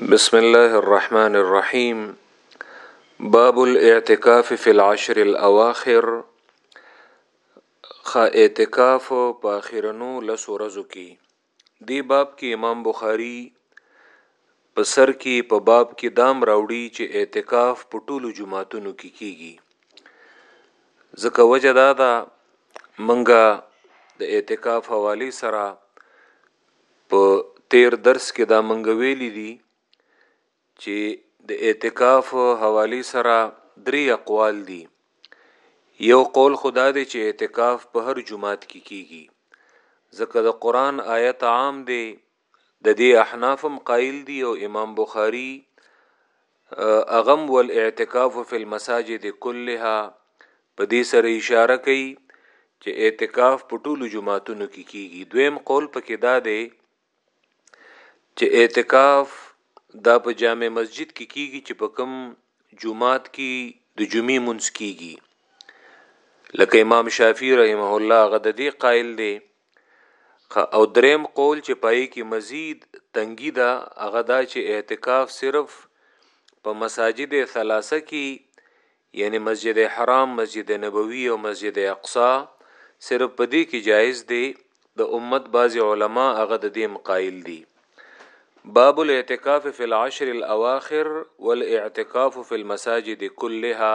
بسم الله الرحمن الرحيم باب الاعتکاف في العشر الاواخر خا اعتکاف په اخرنو لس ورځو کې دی باب کې امام بخاری په سر کې په باب کې دام راوړي چې اعتکاف په ټولو جمعاتونو کې کی کیږي ځکه وجه دا ده منګه د اعتکاف حوالی سره په تیر درس کې دا منګه ویلي دي چې د اعتکاف حوالی سره درې اقوال دي یو قول خدا دی چې اعتکاف په هر جمعات کې کی کیږي ځکه د قران آیت عام دی د دې احنافم قائل دي او امام بخاری هغم والاعتکاف فی المساجد کلها په دې سره اشاره کوي چې اعتکاف په ټولو جماعتونو کې کیږي دویم قول پکې دا دی چې اعتکاف دا په جامع مسجد کې کیږي چې په کوم جمعات کې د جمعې منځ کیږي لکه امام شافعي رحمه الله غد دې قائل دی او دریم قول چې پای کې مزید تنګی ده هغه دا چې اعتکاف صرف په مساجد ثلاثه کې یعنی مسجد حرام مسجد نبوي او مسجد اقصا صرف په دې کې جایز دی د امت بعضی علما هغه د دیم قائل دي باب الاعتکاف فی العشر الاواخر والاعتکاف فی المساجد كلها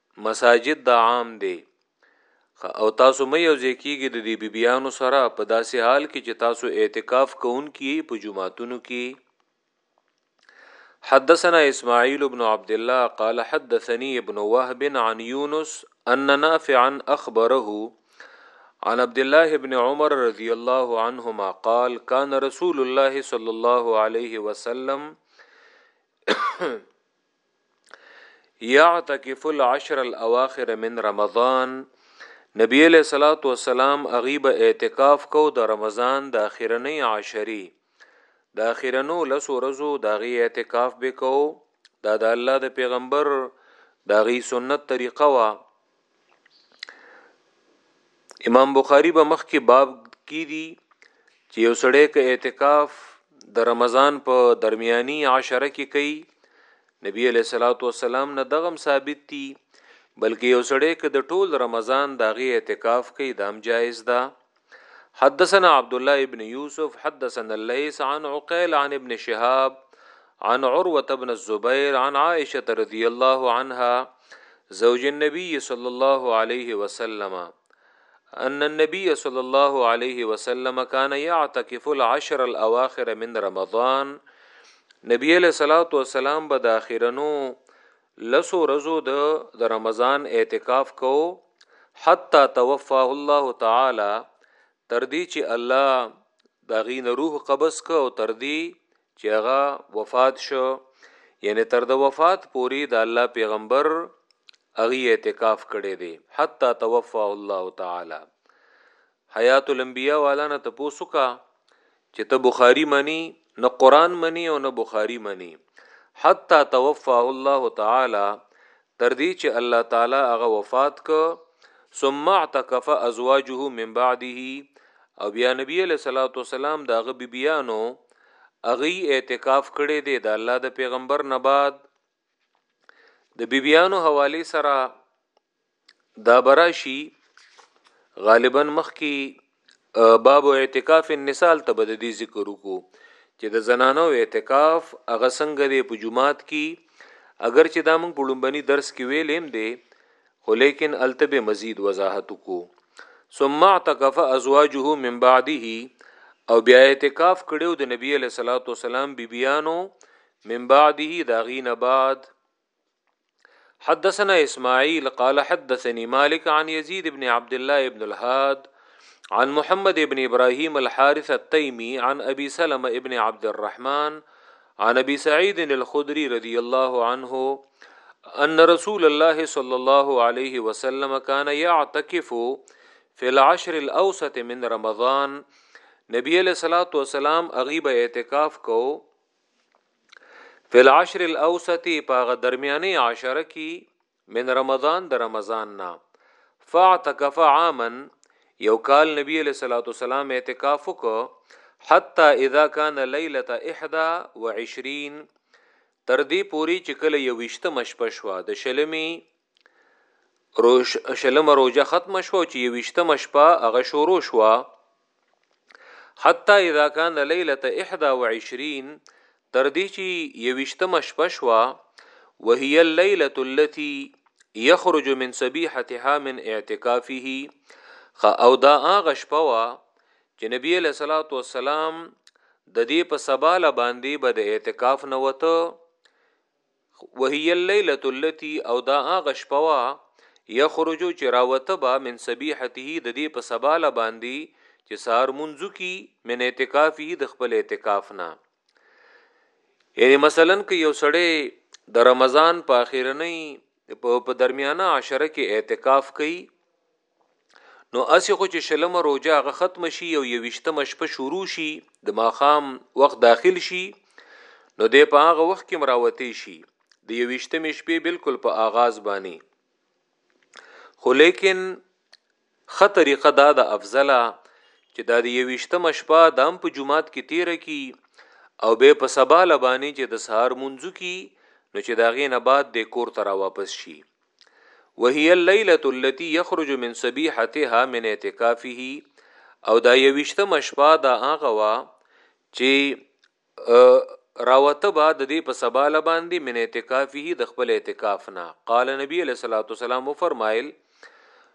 مساجد د عام دی او تاسو مې یو ځای کیږي د دې بیبیانو سره په داسې حال کې چې تاسو اعتکاف کوونکي په جمعاتونو کې حدثنا اسماعيل بن عبد الله قال حدثني ابن وهب عن يونس ان نافعا اخبره عن عبد الله بن عمر رضي الله عنهما قال كان رسول الله صلى الله عليه وسلم یعتکف العشر الاواخر من رمضان نبی علیہ الصلات والسلام اغیب اعتکاف کو د رمضان د اخیرنی عشری د اخیرنو لس ورځو د غی اعتکاف به کو دا د الله د پیغمبر د غی سنت طریقه وا امام بخاری به مخ کې باب کې دي چې یو سړی کې اعتکاف د رمضان په درمیاني عشره کې کوي نبی علیہ الصلوۃ والسلام نه دغم ثابت دي بلکې یو سړی کې د ټول رمضان داغي اعتکاف کوي دام جایز ده دا حدثنا عبد الله ابن یوسف حدثنا الليث عن عقيل عن ابن شهاب عن عروة بن الزبير عن عائشة رضي الله عنها زوج النبي صلى الله عليه وسلم ان النبي صلى الله عليه وسلم كان يعتكف العشر الاواخر من رمضان نبی له صلوات و سلام به د اخیرنو لسو ورځو د د رمضان اعتکاف کو حتی توفاه الله تعالی تر دې چې الله دا غي نه روح قبض ک او تر دې چې هغه وفات شو یعنی تر د وفات پوری د الله پیغمبر اغي اعتکاف کړي دي حتی توفاه الله تعالی حیات الانبیاء والا نه تپوس وکړه چې ته بخاری منی نه قران منی او نه بخاری منی حتی توفاه الله تعالی تر دې چې الله تعالی هغه وفات ک ثم اعتكف ازواجه من بعده او بیا نبی علیہ الصلوۃ والسلام دا غ بیبیانو اغي اعتکاف کړي دي د الله د پیغمبر نه بعد د بیبیانو حواله سره دا براشي غالبا مخکي باب اعتکاف النساء ته بد دي ذکر وکړو چې د زنانو اعتکاف هغه څنګه دی په جمعات کې اگر چې دا موږ په لومبني درس کې ویلیم دی خو لیکن التبه مزید وضاحت کو ثم اعتکف ازواجه من بعده او بیا اعتکاف کړو د نبی له صلوات و سلام بیبیانو من بعده دا غینه بعد حدثنا إسماعيل قال حدثني مالك عن يزيد بن عبد الله بن الهاد عن محمد بن إبراهيم الحارث التيمي عن أبي سلمة بن عبد الرحمن عن أبي سعيد الخدري رضي الله عنه أن رسول الله صلى الله عليه وسلم كان يعتكف في العشر الأوسط من رمضان نبي عليه الصلاه والسلام اغيب اعتكاف کو فی العشر الاوسط پاغه درمیانه عشره کی من رمضان د رمضان نا فاعتکف عاما یو کال نبی علیہ الصلوۃ والسلام اعتکاف وکړ حتا اذا کان لیلۃ 21 تر دې پوری چې کله یو وشته مشپشوا د شلمی روش شلم روجه ختم شو چې یوشتم شپه هغه شروع شو حتی اذا کان لیلت 21 تر دې چې یوشتم شپه شو وهي الليله التي يخرج من صبيحتها من اعتکافه او دا هغه شپه وا چې نبی له صلوات و سلام د دې په سباله باندې به د اعتکاف نه وته وهي الليله التي او دا هغه شپه وه يخرج چې راوته به من سبيحته د دې په سباله باندې چې سار منځو کی من اعتکافه د خپل اعتکاف نه یعنی مثلا که یو سړی د رمضان په اخیرنۍ په درمیانه عشره کې اعتکاف کوي نو اسی خو چې شلمه روجه هغه ختم شي او یوشتمه شپه شروع شي د ماخام وخت داخل شي نو د په هغه وخت کې مراوتی شي د یوشتمه شپې بالکل په آغاز باندې خو لیکن خه طریقه دا د افضله چې دا د یوشتمه شپه دام په جمعات کې تیر کی او به په سبا لبانی چې د سهار منځو کی نو چې داغې نه بعد د کور ترا واپس شي وهي الليله التي يخرج من صبيحتها من اعتکافه او دا یوشتمه شپه دا هغه وا چې راوته با د دې په سبا ل باندې من اعتکافه د خپل اعتکاف نه قال نبی علیہ الصلوۃ والسلام فرمایل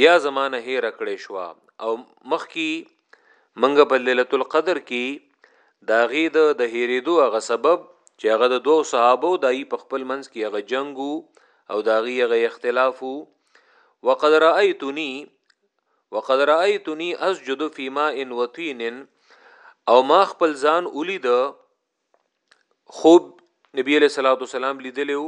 بیا زمانه هیر کړې شو او مخکي منګه په ليله القدر کې داغي د د هیریدو هغه سبب چې هغه د دوو صحابه او دای په خپل منځ کې هغه جنگ او داغي هغه اختلاف وقد رايتني وقد رايتني اسجد في ماء وطين او ما خپل ځان ولید خوب نبی علیہ الصلوۃ والسلام لیدلی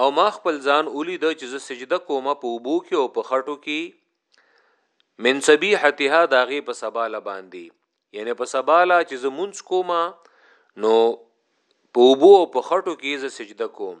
او ما خپل ځان ولید چې زه سجده کوم په وبو کې او په خټو کې من سبیحتها داغه په سباله باندې یعنی په سباله چې زه مونږ کوم نو په وبو او په خټو کې زه سجده کوم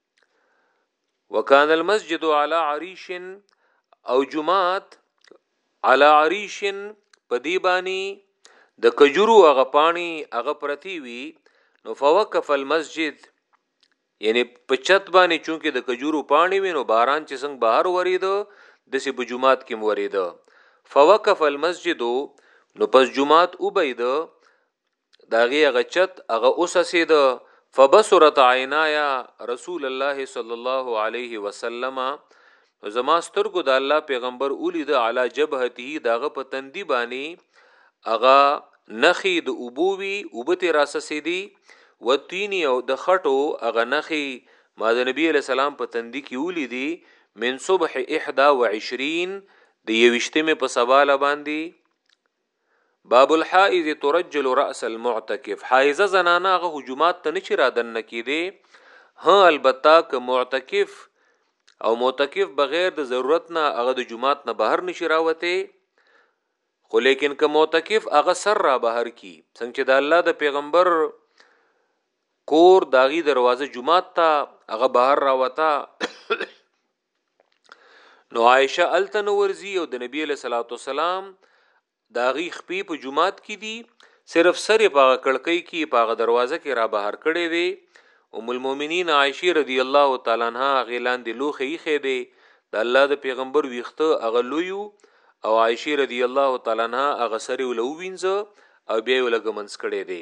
وکان المسجد علی عریش او جمعات علی عریش په دی باندې د کجورو هغه پانی هغه پرتی وی نو فوقف المسجد یعنی په چت باندې چونکه د کجورو پانی وینو باران چې څنګه بهر وریدو د سی په جمعات کې وریدو فوقف المسجد نو پس جمعات وبید داغي هغه چت هغه اوسسید فبصرت عینایا رسول الله صلی الله علیه وسلم زما سترګو د الله پیغمبر اولی د علا جبهته داغه په تندی بانی اغا نخی د اوبوی اوبته راسسی دی و تینی او د خټو اغا نخی ما د نبی علی سلام په تندی کې ولیدي من صبح 21 د یوشتمه په سباله باندې باب الحائض ترجل راس المعتکف حائزه زنانه هغه حجومات ته نشي رادن نکیدي ها البته که معتکف او معتکف بغیر د ضرورت نه هغه د جمعات نه بهر نشي راوته خو لیکن که معتکف هغه سر را بهر کی څنګه چې د الله د پیغمبر کور داغي دروازه جمعات ته هغه بهر راوتا نو عائشه التن ورزي او د نبی له صلوات والسلام دا غي خپې په جمعات کې دي صرف سره په کړکۍ کې په دروازه کې را بهر کړي دي ام المؤمنین عائشه رضی الله تعالی عنها غیلان دی لوخه یې خې دی د الله د پیغمبر ویخته اغه لویو او عائشه رضی الله تعالی عنها اغه سره ولوینځه او بیا ولګمنس کړي دي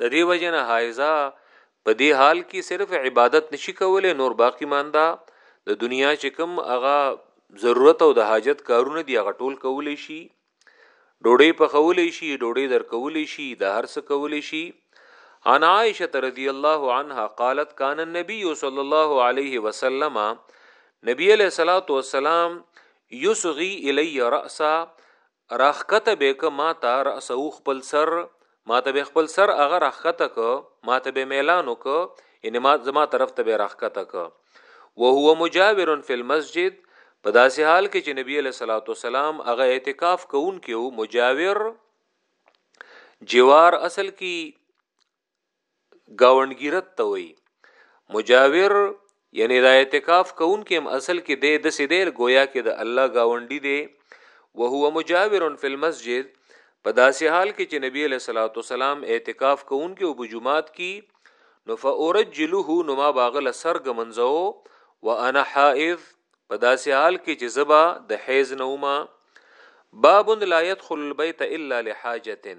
د دې وجنه حایزه په دې حال کې صرف عبادت نشي کولای نور باقی ماندا د دنیا چې کوم هغه ضرورت او د حاجت کارونه دی هغه ټول کولای شي ډوډۍ په خولې شي ډوډۍ در کولې شي د هر څه کولې شي عن عائشه رضی الله عنها قالت کان النبي صلی الله علیه وسلم نبی علیہ الصلوۃ والسلام یسغی الی راسا راخکته به که ماته راسه خپل سر ماته به خپل سر هغه راخکته که ماته به میلانو که یعنی ما زما طرف ته به راخکته که وهو مجاور فی المسجد په داسې حال کې چې نبی له صلوات والسلام هغه اعتکاف کوونکو مجاور جوار اصل کې گاونډګیرت ته وایي مجاور یعنی دا اعتکاف کوونکې هم اصل کې دی د سیدل گویا کې د الله گاونډي دی او هو مجاور فی المسجد په داسې حال کې چې نبی له صلوات والسلام اعتکاف کوونکې او بجمعات کې نو فورجله نو ما باغله سرګ منځو وانا حائض په داسې حال کې چې زبا د حیز نوما باب لا يدخل البيت الا لحاجه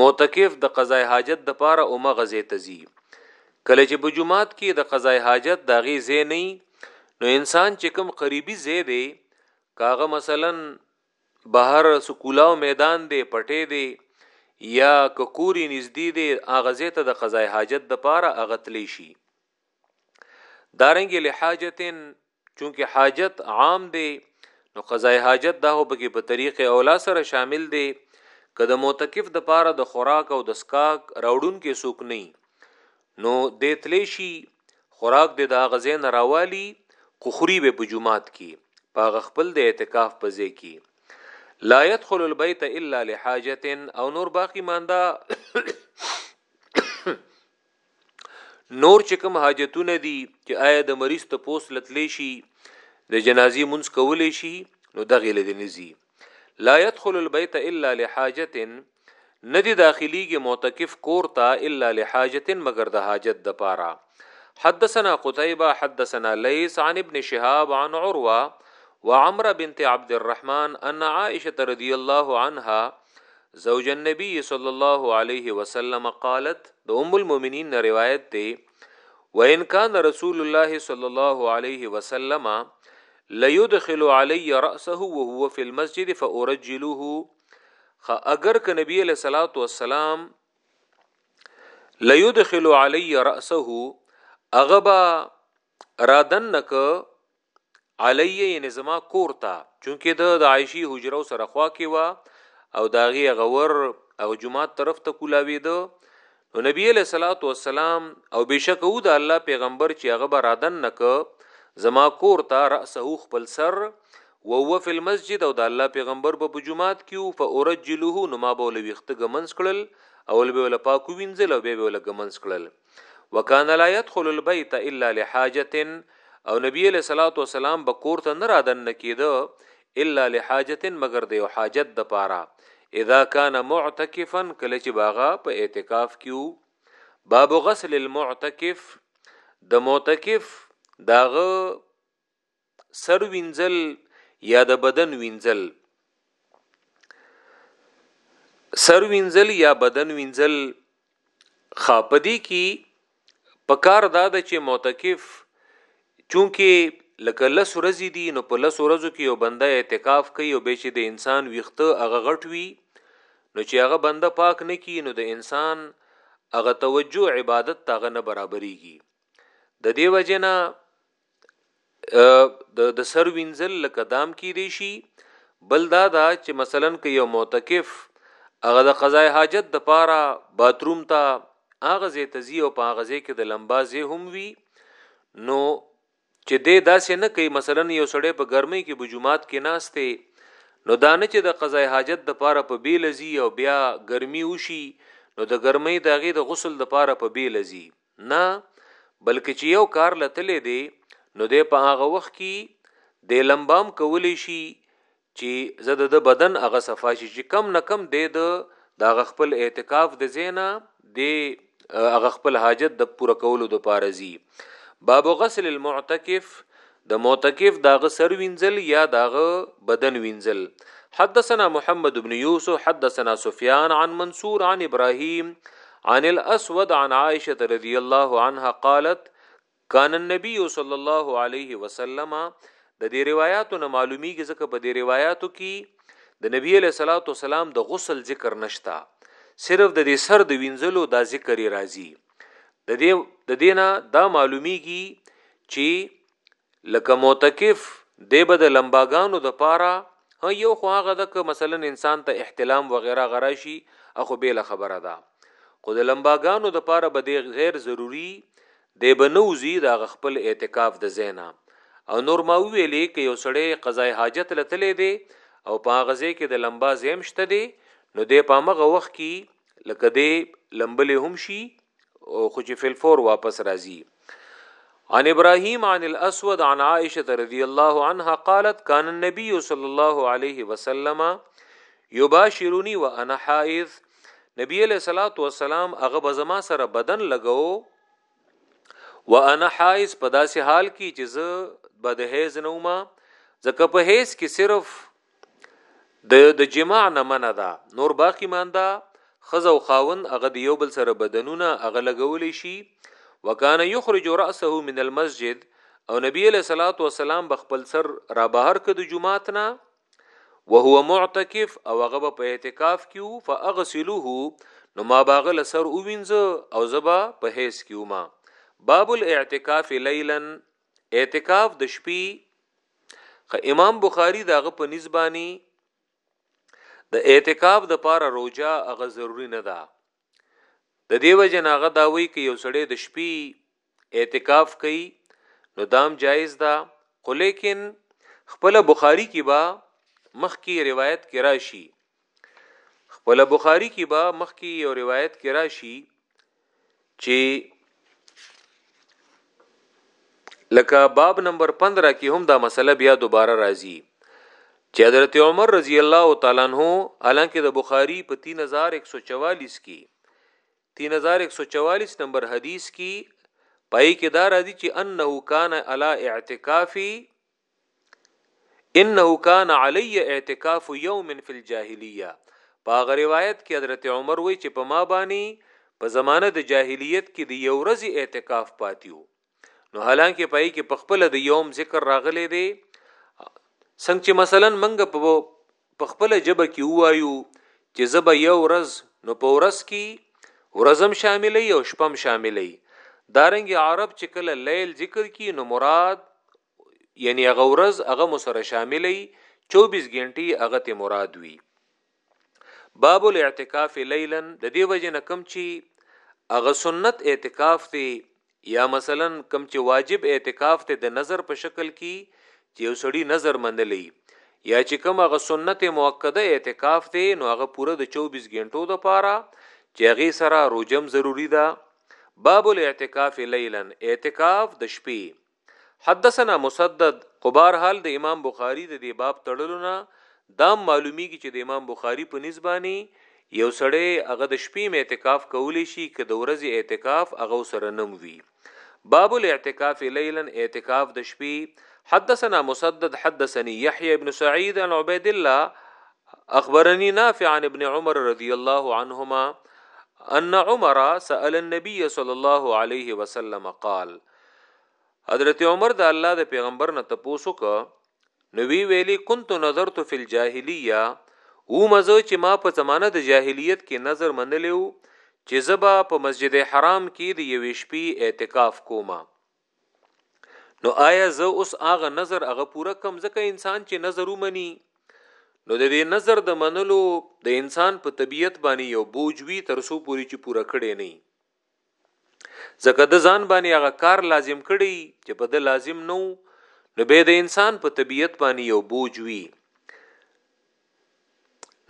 معتکف د قضای حاجت د پاره او مغه ځای ته ځي کله چې په جمعات کې د قضای حاجت دا غي ځای نه نو انسان چې کوم قریبي ځای دی کاغه مثلا بهر سکولاو میدان دی پټې دی یا ککوري نږدې دی اغه ځای ته د قضای حاجت د پاره اغتلی شي دارنګ لحاجتن چونکه حاجت عام دی نو قضای حاجت دا هو پکې په طریق اولا سره شامل دی که د معتکف د پاره د خوراک او د سکاک راوړون کې سوک نه نو د تلیشي خوراک د دا غزې نه راوالي قخري به په جمعات کې پاغه خپل د اعتکاف په ځای کې لا يدخل البيت الا لحاجه او نور باقی ماندا نور چې کوم حاجتونه دي چې آیا د مریض ته پوس لتلی شي د جنازي منځ کولی شي نو دغه لدی نزي لا يدخل البيت الا لحاجت ندی داخليږي معتکف کور ته الا لحاجت مگر د حاجت د پاره حدثنا قتيبه حدثنا ليس عن ابن شهاب عن عروه وعمره بنت عبد الرحمن ان عائشه رضي الله عنها زوج النبي صلی الله علیه وسلم قالت د ام المؤمنین نه روایت دی وان کان رسول الله صلی الله علیه وسلم ليدخل علی راسه وهو فی المسجد فارجله خ اگر ک نبی علیہ الصلوۃ والسلام ليدخل علی راسه اغبا رادن نک علیه یعنی زما کور ته چونکه د د عائشی حجره سره خوا کې وا او داغي غور او جمعات طرف ته کولاوی دو نو نبی علیہ الصلوۃ والسلام او بشک او د الله پیغمبر چې هغه به رادن نک زما کور ته راسه خپل سر او هو فی المسجد او د الله پیغمبر په جمعات کیو فورجله نو ما به لويخت ګمنس کړل او به ول پاکو وینځل او به ول ګمنس کړل وکانه لا يدخل البيت الا لحاجه او نبی علیہ الصلوۃ والسلام به کور ته نه رادن نکیده الا لحاجه مگر د یو حاجت د پاره اذا کان معتکفا کله چې باغه په اعتکاف کیو باب غسل المعتکف د معتکف داغه سر وینځل یا د بدن وینځل سر وینځل یا بدن وینځل خاپدی کی پکار دا د چې معتکف چونکه لکه لس ورځې دي نو په لس ورځو کې یو بنده اعتکاف کوي او به چې د انسان ویخته هغه غټ وي نو چې هغه بنده پاک نه کی نو د انسان هغه توجه عبادت تاغه نه برابرېږي د دې وجنه د سر وینځل لکه دام کې دی شي بل دا دا چې مثلا که یو معتکف هغه د قضای حاجت د پاره باتروم ته هغه زی تزي او په هغه زی کې د لمبا زی هم وي نو چې دې داسې نه کوي مثلا یو سړی په ګرمۍ کې بجومات کې ناشته نو دا نه چې د قضای حاجت د پاره په بی لذي او بیا ګرمي وشي نو د ګرمۍ دغه د غسل د پاره په بی لذي نه بلکې چې یو کار لتلې دی نو دی په هغه وخت کې د لمبام کولی شي چې زه د بدن هغه صفا شي چې کم نه کم دی د داغه خپل اعتکاف د زینا د هغه خپل حاجت د پوره کولو د پارزي باب غسل المعتکف د معتکف د هغه سر وینځل یا د هغه بدن وینځل حدثنا محمد بن یوسف حدثنا سفیان عن منصور عن ابراهیم عن الاسود عن عائشه رضی الله عنها قالت کان النبی صلی الله علیه وسلم د دې روایتو نه معلومیږي ځکه په دې روایتو کې د نبی له صلوات والسلام د غسل ذکر نشتا صرف د دې سر د وینځلو دا ذکر راځي د دې د دینه دا معلومیږي چې لکه معتکف دی به د لمباګانو د پاره یو خو هغه د مثلا انسان ته احتلام وغیرہ غرا شي اخو بیل خبره ده خو د لمباګانو د پاره به د غیر ضروری دی به نوزی د خپل اعتکاف د زینا او نور ما ویلې کې یو سړی قضای حاجت لتلې دی او په غزه کې د لمبا زیم شته دی نو د پامغه وخت کې لکه دی لمبلې هم شي خو چې فلفور واپس راځي عن ابراهيم عن الاسود عن عائشه رضي الله عنها قالت كان النبي صلى الله عليه وسلم يباشرني وانا حائض نبی علیہ الصلات والسلام هغه بزما سره بدن لګاو وانا حائض په داسې حال کې چې زه بد هیز نوما ځکه په هیز کې صرف د د جماع نه منع ده نور باقی مانده خزه او خاوند هغه د یو بل سره بدنونه هغه لګولی شي وکانه یخرج راسه من المسجد او نبی علیہ الصلوۃ والسلام بخپل سر را بهر ک د جمعات نه وهو معتکف او هغه په اعتکاف کیو فاغسله نو ما باغل سر اوینځ او زبا په هیڅ کیو ما باب الاعتکاف لیلا اعتکاف د شپې خ امام بخاری داغه په نسبانی د اعتکاف د پاره روجا هغه ضروری نه ده د دیو جن هغه داوی کې یو سړی د شپې اعتکاف کوي نو دام جایز ده دا خو لیکن خپل بخاری کې با مخ کی روایت کې راشي خپله بخاری کی به مخکی یو روایت کی راشی چی لکه باب نمبر 15 کې هم دا مسله بیا دوباره راځي چې حضرت عمر رضی الله تعالی عنہ الانکه د بخاری په 3144 کې 3144 نمبر حدیث کې پای کې دا راځي چې انه کان علی اعتکافی انه کان علی اعتکاف یوم فی الجاهلیه په هغه روایت کې حضرت عمر وی چې په ما باندې په زمانه د جاهلیت کې د یو ورځې اعتکاف پاتیو نو حالانکه پای کې په خپل د یوم ذکر راغلی دی څنګه چې مثلا منګه په خپل جبه کې وایو چې زبه یو ورځ نو په ورځ کې ورځم شاملې او شپم شاملې دارنګ عرب چې کله لیل ذکر کی نو مراد یعنی هغه ورځ هغه مو سره شامل ای 24 غنټی هغه ته مراد وی باب الاعتکاف لیلا د دې وجه نه کم چی هغه سنت اعتکاف ته یا مثلا کم چې واجب اعتکاف ته د نظر په شکل کې چې یو سړی نظر منلې یا چې کوم هغه سنت مؤکده اعتکاف ته نو هغه پوره د 24 غنټو د پاره چې هغه سره روجم ضروری ده باب الاعتکاف لیلا اعتکاف د شپې حدثنا مسدد قبارحال د امام بخاری د دې باب تړلو نه دام معلومیږي چې د امام بخاری په نسبانی یو سړی هغه د شپې اعتکاف کولی شي که د ورځې اعتکاف هغه سره نم وي باب الاعتکاف ليلا اعتکاف د شپې حدثنا مسدد حدثني يحيى بن سعيد عن عبيد الله اخبرني نافع عن ابن عمر رضي الله عنهما ان عمر سأل النبي صلى الله عليه وسلم قال حضرت عمر د الله د پیغمبر نه تپوسو ک نو وی ویلی كنت نظرت فی الجاهلیه او مزه چې ما په زمانه د جاهلیت کې نظر منلیو چې زبا په مسجد حرام کې د یوې شپې اعتکاف کوما نو آیا زه اوس هغه نظر هغه پوره کم ځکه انسان چې نظر ومني نو د دې نظر د منلو د انسان په طبیعت باندې یو بوج وی ترسو پوری چې پوره کړي نه ځکه د ځان باندې هغه کار لازم کړي چې په د لازم نو نو به د انسان په طبیعت باندې یو بوج وي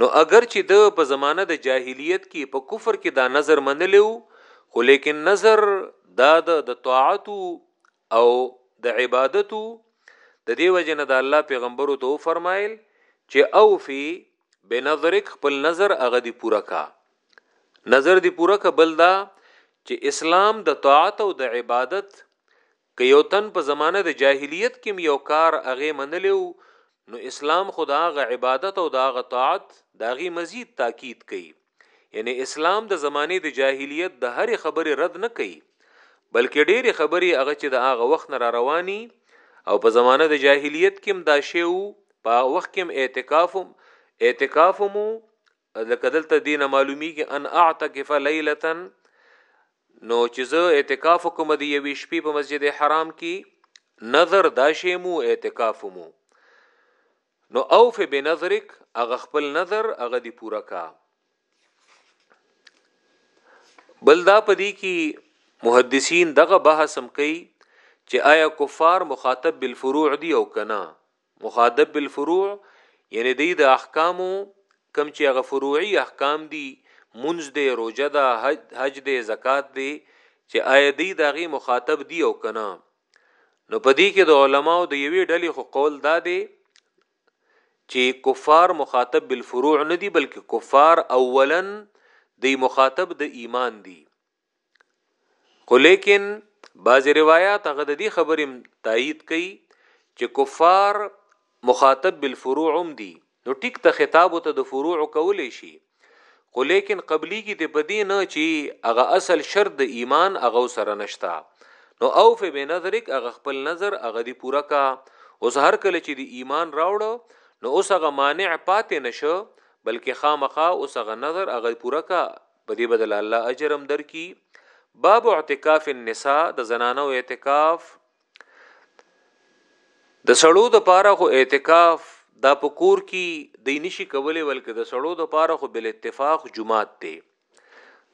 نو اگر چې د په زمانه د جاهلیت کې په کفر کې دا نظر منلیو خو لیکن نظر دا د طاعت او د عبادتو د دې وجه نه د الله پیغمبرو ته فرمایل چې او فی بنظرک خپل نظر هغه دی پوره کا نظر دی پوره کا بل دا چې اسلام د طاعت او د عبادت که یو تن په زمانه د جاهلیت کې یو کار هغه منلیو نو اسلام خدا غ عبادت او دا غ طاعت داغي مزید تاکید کوي یعنی اسلام د زمانه د جاهلیت د هرې خبرې رد نه کوي بلکې ډېری خبرې هغه چې د هغه وخت نه را رواني او په زمانه د جاهلیت کې هم دا شی وو په هغه وخت کې هم اعتکاف هم اعتکاف مو لکه دلته دینه معلومیږي ان اعتکف لیلتا نو چې زه اعتکاف کوم د یوې شپې په مسجد حرام کې نظر دا شی مو اعتکاف مو نو اوف بنذرک هغه خپل نظر هغه دی پوره کا بل دا پدی کی محدثین دغه بحث هم کوي چې آیا کفار مخاطب بالفروع دی او کنا مخاطب بالفروع یعنی دی د احکامو کم چې هغه فروعي احکام دي منځ دی روزه ده حج دی زکات دی چې آیا دی دغه مخاطب دی او کنا نو په دې کې د علماو د یوې ډلې خو قول دا دی چې کفار مخاطب بالفروع نه دي بلکې کفار اولا د مخاطب د ایمان دي خو لیکن بعض روایت هغه د دې خبرې تایید کوي چې کفار مخاطب بالفروع هم دي نو ټيک ته خطاب ته د فروع کولي شي خو ليکن قبليږي دي په دي نه چي هغه اصل شرط د ايمان هغه سره نشته نو اوف بنذرک هغه خپل نظر هغه دي پوره کا اوس هر کله چي دي ايمان راوړ نو اوس هغه مانع پاتې نشه بلکې خامخا اوس هغه نظر هغه پوره کا په دې بدل الله اجرم درکي باب اعتکاف النساء د زنانو اعتکاف د سړو د پاره خو اعتکاف دا په کور کې د نشي کولې ولکه د سړو د پاره خو بل اتفاق جمعات ته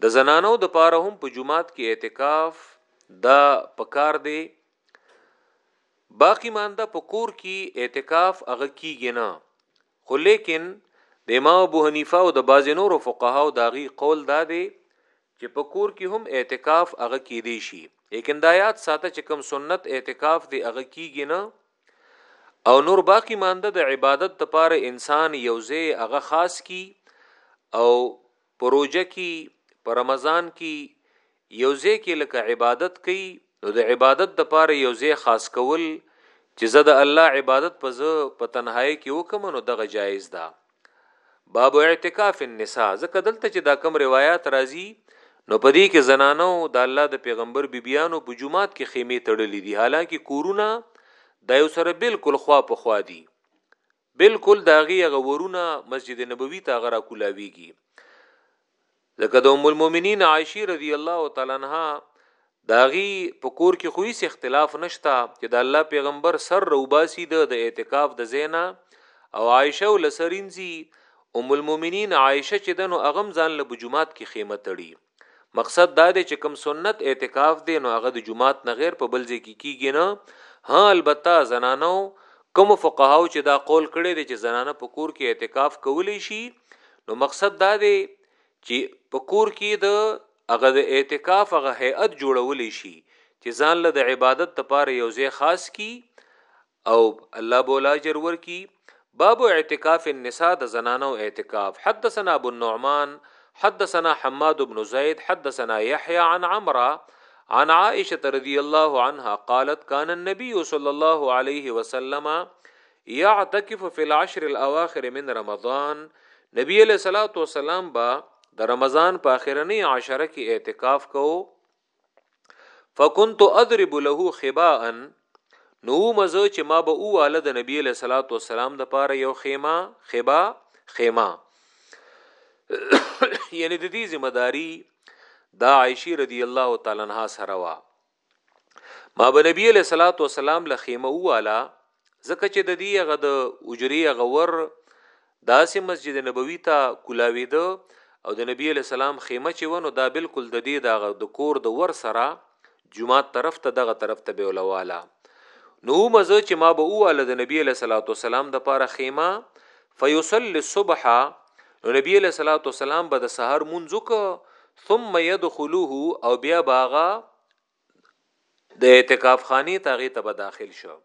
د زنانو د پاره هم په جمعات کې اعتکاف دا پکار دی باقی مانده په کور کې اعتکاف هغه کیږي نه خو ليکن د امام ابو حنيفه او د بعضې نورو فقهاو داغي قول دا دی چې په کور کې هم اعتکاف هغه کې دی شي لیکن دا یاد ساته چې کم سنت اعتکاف دی هغه کیږي نه او نور باقی مانده د عبادت لپاره انسان یوځای هغه خاص کی او په روژه کی په رمضان کی یو ځای کی لکه عبادت کوي نو د عبادت د پاره یو ځای خاص کول چی زه د الله عبادت په زه په تنهایی کی وکم نو دغه جایز ده باب اعتکاف النساء ځکه دلته چې دا کم روایت راځي نو په دې کې زنانو د الله د پیغمبر بیبیانو په جمعات کې خیمه تړلې دي حالانکه کورونه د یو سره بالکل خوا په خوا دي بلکل د هغې هغه ورونه مسجد نبوي ته هغه را کولاویږي ځکه د ام المؤمنین عائشه رضی الله تعالی عنها داغي په کور کې خو هیڅ اختلاف نشتا چې د الله پیغمبر سر روباسي د د اعتکاف د زینا او عائشه ولسرینځي ام المؤمنین عائشه چې دنو اغم ځان له بجمعات کې خیمه تړي مقصد دا دی چې کوم سنت اعتکاف دی نو هغه د جمعات نه غیر په بل ځای کې کیږي نه ها البته زنانو کوم فقهاو چې دا قول کړی دی چې زنانه په کور کې اعتکاف کولی شي نو مقصد دا دی چې په کور کې د هغه د اعتکاف هغه هيئت جوړولی شي چې ځان له د عبادت لپاره یو ځای خاص کی او الله بولا جرور کی باب اعتکاف النساء د زنانو اعتکاف حدثنا ابو النعمان حدثنا حماد بن زيد حدثنا يحيى عن عمرة عن عائشة رضي الله عنها قالت كان النبي صلى الله عليه وسلم يعتكف في العشر الأواخر من رمضان نبی علیہ الصلوۃ والسلام با د رمضان په اخرنی عشره کې اعتکاف کوو فكنت اضرب له خباء نو مزه چې ما به اواله د نبی له صلوات و سلام د پاره یو خیمه خبا خیمه یعنی د دې ذمہ داری دا عائشی رضی الله تعالی عنها سره وا ما به نبی له صلوات و سلام له خیمه اواله ځکه چې د دې هغه د اجري هغه ور داسې مسجد نبوي ته کولاوي ده او د نبی علی سلام خیمه چې ونه دا بالکل د دې دغه د کور د ور سره جمعات طرف ته دغه طرف ته به ولواله نو مزه چې ما به اواله د نبی علی صلوات والسلام د پاره خیمه فیصلی الصبح نو نبی علی صلوات والسلام به د سحر منځ وک ثم يدخله او بیا باغه د اعتکاف خاني ته غي ته به داخل شو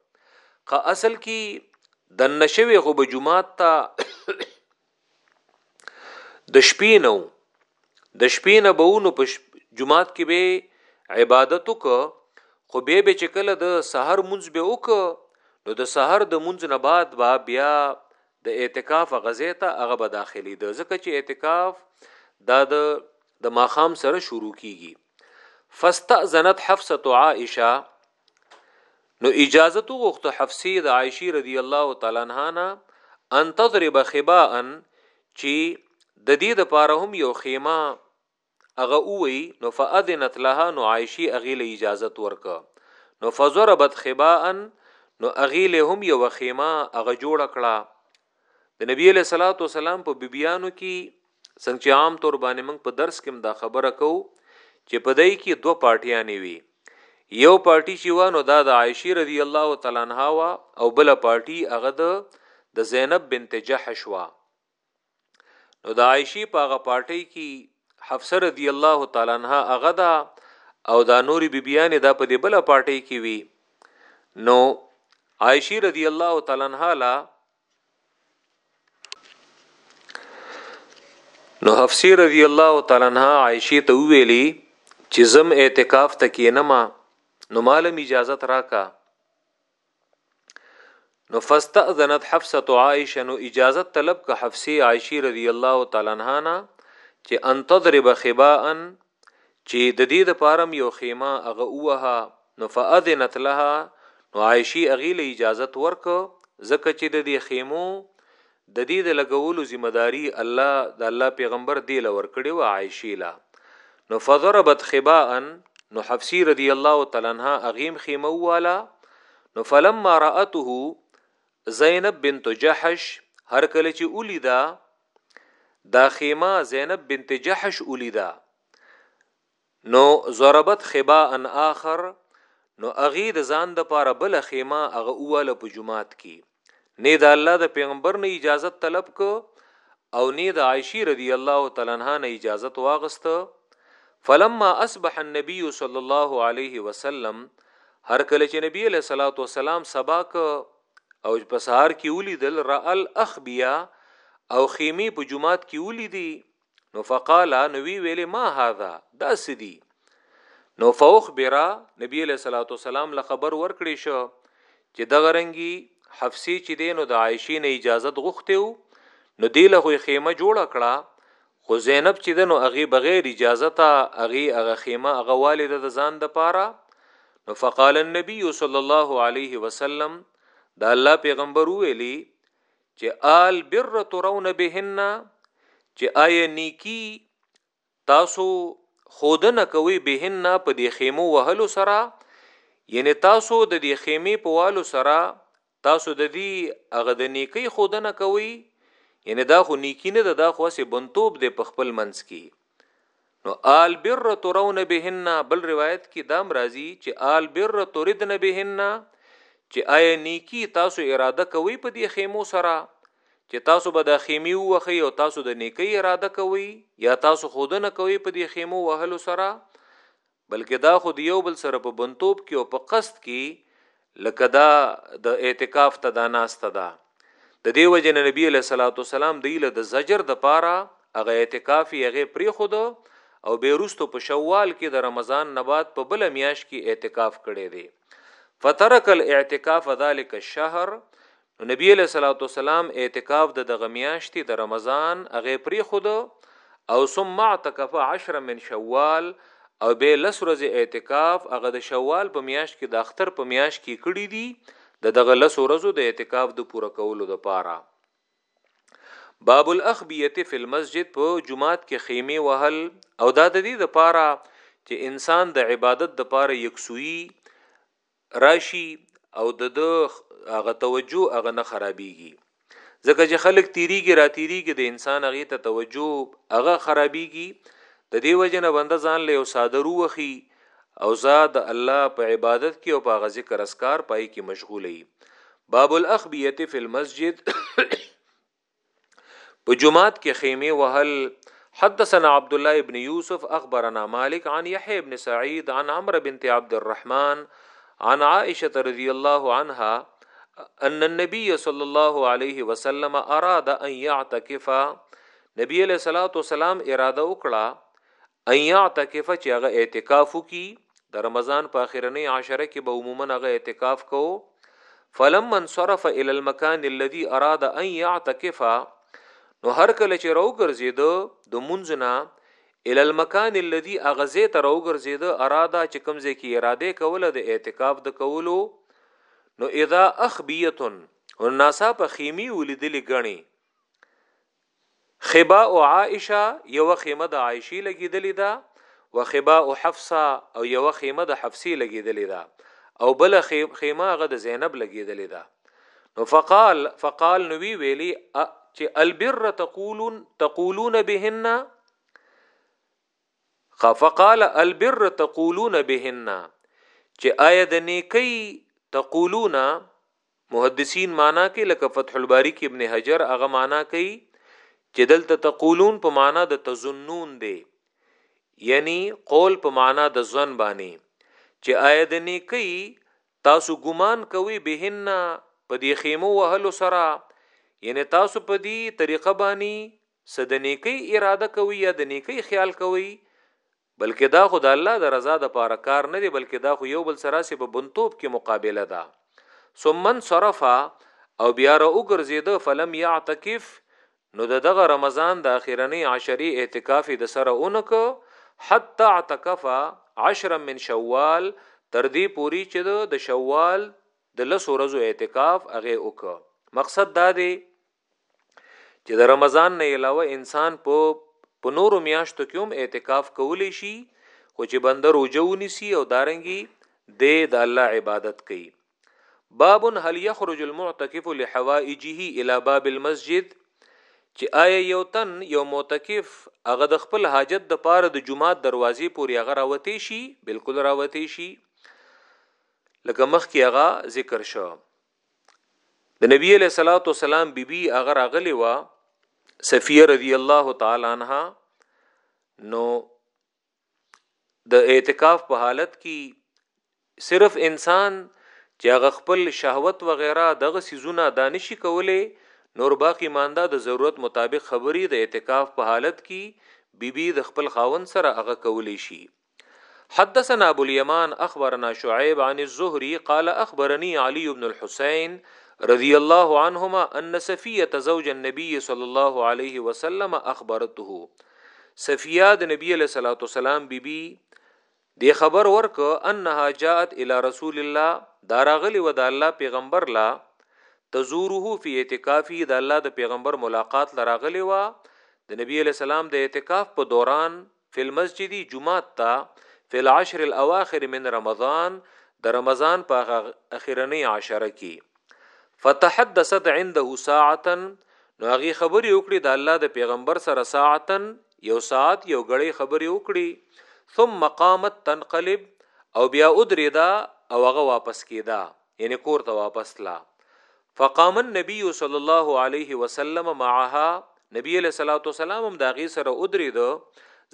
که اصل کې د نشوي خو به جمعات ته د شپې نو د شپې نه بهونو په جمعات کې به عبادت وک خو به به چې کله د سحر منځ به وک نو د سحر د منځ نه بعد با بیا د اعتکاف غزې ته هغه به داخلي د ځکه چې اعتکاف دا د د ماخام سره شروع کیږي فاستأذنت حفصه عائشه نو اجازه تو غوښته حفصه د عائشه رضی الله تعالی عنها نه ان تضرب خباء چې د دې د پاره هم یو خیمه هغه وی نو فاذنت لها نو عائشه اغیله اجازه ورک نو فضربت خباء نو اغیله هم یو خیمه هغه جوړ کړه د نبی علیہ الصلوۃ والسلام په بیبیانو کې څنګه چې عام طور باندې موږ په درس کې دا خبره کو چې په دای کې دوه پارټیانې وي یو پارټي چې و نو دا د عائشه رضی الله تعالی عنها وا او بل پارټي هغه د د زینب بنت جحش وا نو د عائشه په هغه پارټي کې حفصه رضی الله تعالی عنها هغه دا او دا نوري بیبيانې دا په دې بل پارټي کې وي نو عائشی رضی الله تعالی عنها لا نو حفصه رضی الله تعالی عنها عائشی ته ویلی چې زم اعتکاف تکینما نو مالم اجازه راکا نو فاستاذنت حفصه عائشه نو اجازه طلب کا حفصه عائشی رضی الله تعالی عنها چې ان تضرب خباء چي ددې دپاره هم يو خيمه هغه ووهه نو فأذنت لها نو عائشې هغې له اجازت ورکړ ځکه چي ددې خيمو ددې د لګولو ذمه داري الله د الله پيغمبر دې له ورکړې وه عائشې له نو فضربت خباءا نو حفصي رضي الله تعالی عنها هغې هم خيمه وواله نو فلما رأته زينب بنت جحش هر کله چي وليده دا خیمه زینب بنت جحش ولیدا نو ضربت خباء اخر نو اغي د ځان د پاره بل خیمه اغه اواله په جمعات کې نه د الله د پیغمبر نه اجازه طلب کو او نه د عائشی رضی الله تعالی عنها نه اجازه واغست فلما اصبح النبي صلی الله علیه وسلم هر کله چې نبی له صلوات و سلام سبا ک او په سهار کې ولیدل رال اخبیا او خیمه په جمعات کې ولیدي نو فقال نو وی ویل ما هاذا دا سدي نو فوخ برا نبی له صلوات والسلام له خبر ورکړي شو چې د غرنګي حفصي چې دینو د عائشې نه اجازه غوښته نو دی له خیمه جوړه کړه خو زینب چې ده نو هغې بغیر اجازته هغې هغه خیمه هغه والې ده د ځان د پاره نو فقال النبي صلی الله علیه وسلم دا الله پیغمبر ویلی چې آل بر ترون بهن چې آیا نیکی تاسو خودنه کوي بهن په دې خیمو وهلو سره یعنی تاسو د دې خیمه په والو سره تاسو د دې هغه د نیکۍ ښودنه کوئ یعنی دا خو نیکی نه ده دا خو هسې بنتوب دی په خپل منځ کې نو آل بر ترون بهن بل روایت کې دام راځي چې آل بر تردن بهن چې آیا نیکی تاسو اراده کوي په دې خیمو سره چې تاسو به د خیمي وخی او تاسو د نیکی اراده کوي یا تاسو خودنه کوي په دې خیمو وهلو سره بلکه دا خو د یو بل سره په بنتوب کې او په قصد کې لکه دا د اعتکاف ته دا ناسته ده د دې وجه نه نبی له صلوات والسلام دی له د زجر د پاره هغه اعتکاف هغه پری خود او بیرستو په شوال کې د رمضان نبات په بل میاش کې اعتکاف کړي دي فترک الاعتکاف ذلك الشهر نو نبی علیه الصلاة والسلام اعتکاف د دغه میاشتې د رمضان هغه پریخود او ثم اعتکف عشر من شوال او به لس ورځې اعتکاف هغه د شوال په میاشت کې د اختر په میاشت کې کړی دی د دغه لس ورځو د اعتکاف د پوره کولو د پاره باب الاخبیه فی المسجد په جمعات کې خیمه وهل او دا د دې د پاره چې انسان د عبادت د پاره یکسوی راشي او د د هغه توجه هغه نه خرابيږي ځکه چې خلک تیریږي را تیریږي د انسان هغه ته توجه هغه خرابيږي د دې وجه نه بنده ځان له ساده روخي او زاد الله په عبادت کې او په ذکر اسکار پای کې مشغولې باب الاخبیه فی المسجد په جمعات کې خیمه وهل حدثنا عبد الله ابن يوسف اخبرنا مالك عن يحيى ابن سعيد عن عمرو بنت عبد الرحمن عن عائشه رضي الله عنها ان النبي صلى الله عليه وسلم اراد ان يعتكف نبی علیہ الصلوۃ والسلام اراده وکړه ان يعتکف چې هغه اعتکاف وکي د رمضان په اخرنۍ عشره کې به عموما هغه اعتکاف کو فلم من صرف الى المكان الذي اراد ان يعتكف نو هر کله چې راو ګرځید د منځنا الى المكان الذي اغزه ته راو ګرځید اراده چې کمزې کې اراده کوله د اعتکاف د کولو نو اذا اخبيه نو ناسا په خيمي ولیدلې غني خباء عائشه، یوه خیمه د عائشې لګېدلې ده، وخباء حفصه او یوه خیمه د حفصې لګېدلې ده او بله خیمه هغه د زینب لګېدلې ده. نو فقال، فقال نو وی ویلي، اء چې البر تقولون، تقولون بهن، خا فقال البر تقولون بهن، چې آیا د نیکۍ تقولون، محدثین معنی کوي لکه فتح الباری کې ابن حجر هغه معنی کوي چې دلته تقولون په معنی د تظنون دی یعنی قول په معنی د ځن باندې چې آیا د نیکی تاسو ګمان کوي بهن په دې خیمو وهلو سره یعنی تاسو په دې طریقه باندې صد نیکی اراده کوي یا د نیکی خیال کوي بلکه دا خو د الله د رضا د پاره کار نه دی بلکه دا خو یو بل سره سي په بنتوب کې مقابله ده ثم انصرف او بیا را وګرځیده فلم یعتکف نو د دغه رمضان د اخیرنی عشری اعتکاف د سره اونک حتا اعتکف عشرا من شوال تر دې پوری چې د شوال د لس ورځو اعتکاف هغه وک مقصد دا دی چې د رمضان نه علاوه انسان په په نورو میاشتو کې هم اعتکاف کولی شي خو چې بنده روزه ونیسي او دارنګي د د الله عبادت کوي باب هل يخرج المعتكف لحوائجه الى باب المسجد چې آیا یو تن یو معتکف هغه د خپل حاجت د پاره د جمعات دروازې پورې هغه راوتی شي بالکل راوتی شي لکه مخکې هغه ذکر شو د نبی علیہ الصلوۃ والسلام بیبي بی هغه راغلی و صفیه رضی الله تعالی عنها نو د اعتکاف په حالت کې صرف انسان چې هغه خپل شهوت و غیره دغه سيزونه دانشي کولې نور باقی مانده د ضرورت مطابق خبري د اعتکاف په حالت کې بیبي بی د خپل خاون سره هغه کولې شي حدثنا ابو اليمان اخبرنا شعيب عن الزهري قال اخبرني علي بن الحسين رضي الله عنهما ان صفيه زوج النبي صلى الله عليه وسلم اخبرته صفيه د نبی له صلوات والسلام بیبي د خبر ورک انها جاءت الى رسول الله داراغلی و د الله پیغمبر لا تزوره فی اعتکافی د الله د پیغمبر ملاقات لراغلی و د نبی علی السلام د اعتکاف په دوران فی المسجد جمعات ته فی العشر الاواخر من رمضان د رمضان په اخرنی عشره کی فتحدثت عنده ساعتا نو هغه خبرې وکړي د الله د پیغمبر سره ساعتا یو ساعت یو غړې خبرې وکړي ثم قامت تنقلب او بیا ادریدا او هغه واپس کیدا یعنی کور ته واپس تلا فقام النبي صلی الله علیه وسلم معها نبی علیہ الصلوۃ والسلام هم دا غي سره ودرې دو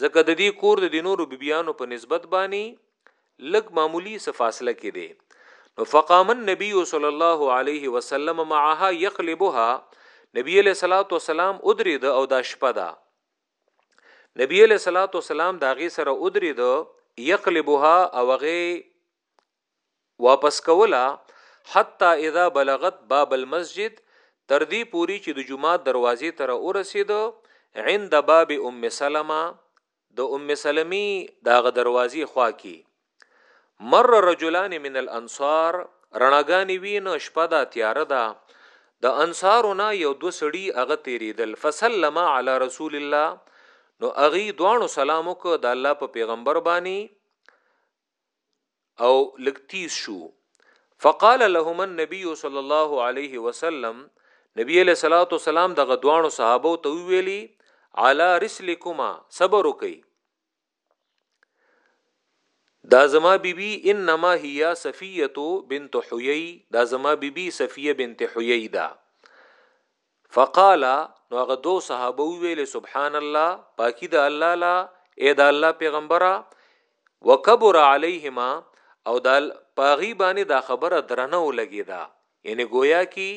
ځکه د دې کور د نورو بیبيانو په نسبت باندې لګ معمولی څه فاصله کې دی نو فقام النبي صلی الله علیه وسلم معها يقلبها نبی علیہ الصلوۃ والسلام ودرې دو او دا شپه ده نبی علیہ الصلوۃ والسلام دا غي سره ودرې دو يقلبها او غي واپس کوله حتی اذا بلغت باب المسجد تر دې پوری چې د جمعات دروازې ته را ورسید عند باب ام سلمہ د ام سلمی داغه دروازې خوا کې مر رجلان من الانصار رڼاګانی وین شپه دا تیار ده د انصارونه یو دو سړی هغه تیریدل فسلم علی رسول الله نو اغي دوانو سلام وک د الله په پیغمبر باندې او لګ تیز شو فقال لهم النبي صلى الله عليه وسلم نبی علیہ الصلوۃ والسلام دغه دوانو صحابه ته ویلي علی رسلکما صبر وکي دا زما بیبي انما هي صفيه بنت حيي دا زما بیبي صفيه بنت حيي دا فقال نو هغه دوه صحابه ویل سبحان الله پاکی د الله لا اې د الله پیغمبره وکبر علیهما او د پاغي باندې دا خبره درنه ولګیدا یعنی گویا کی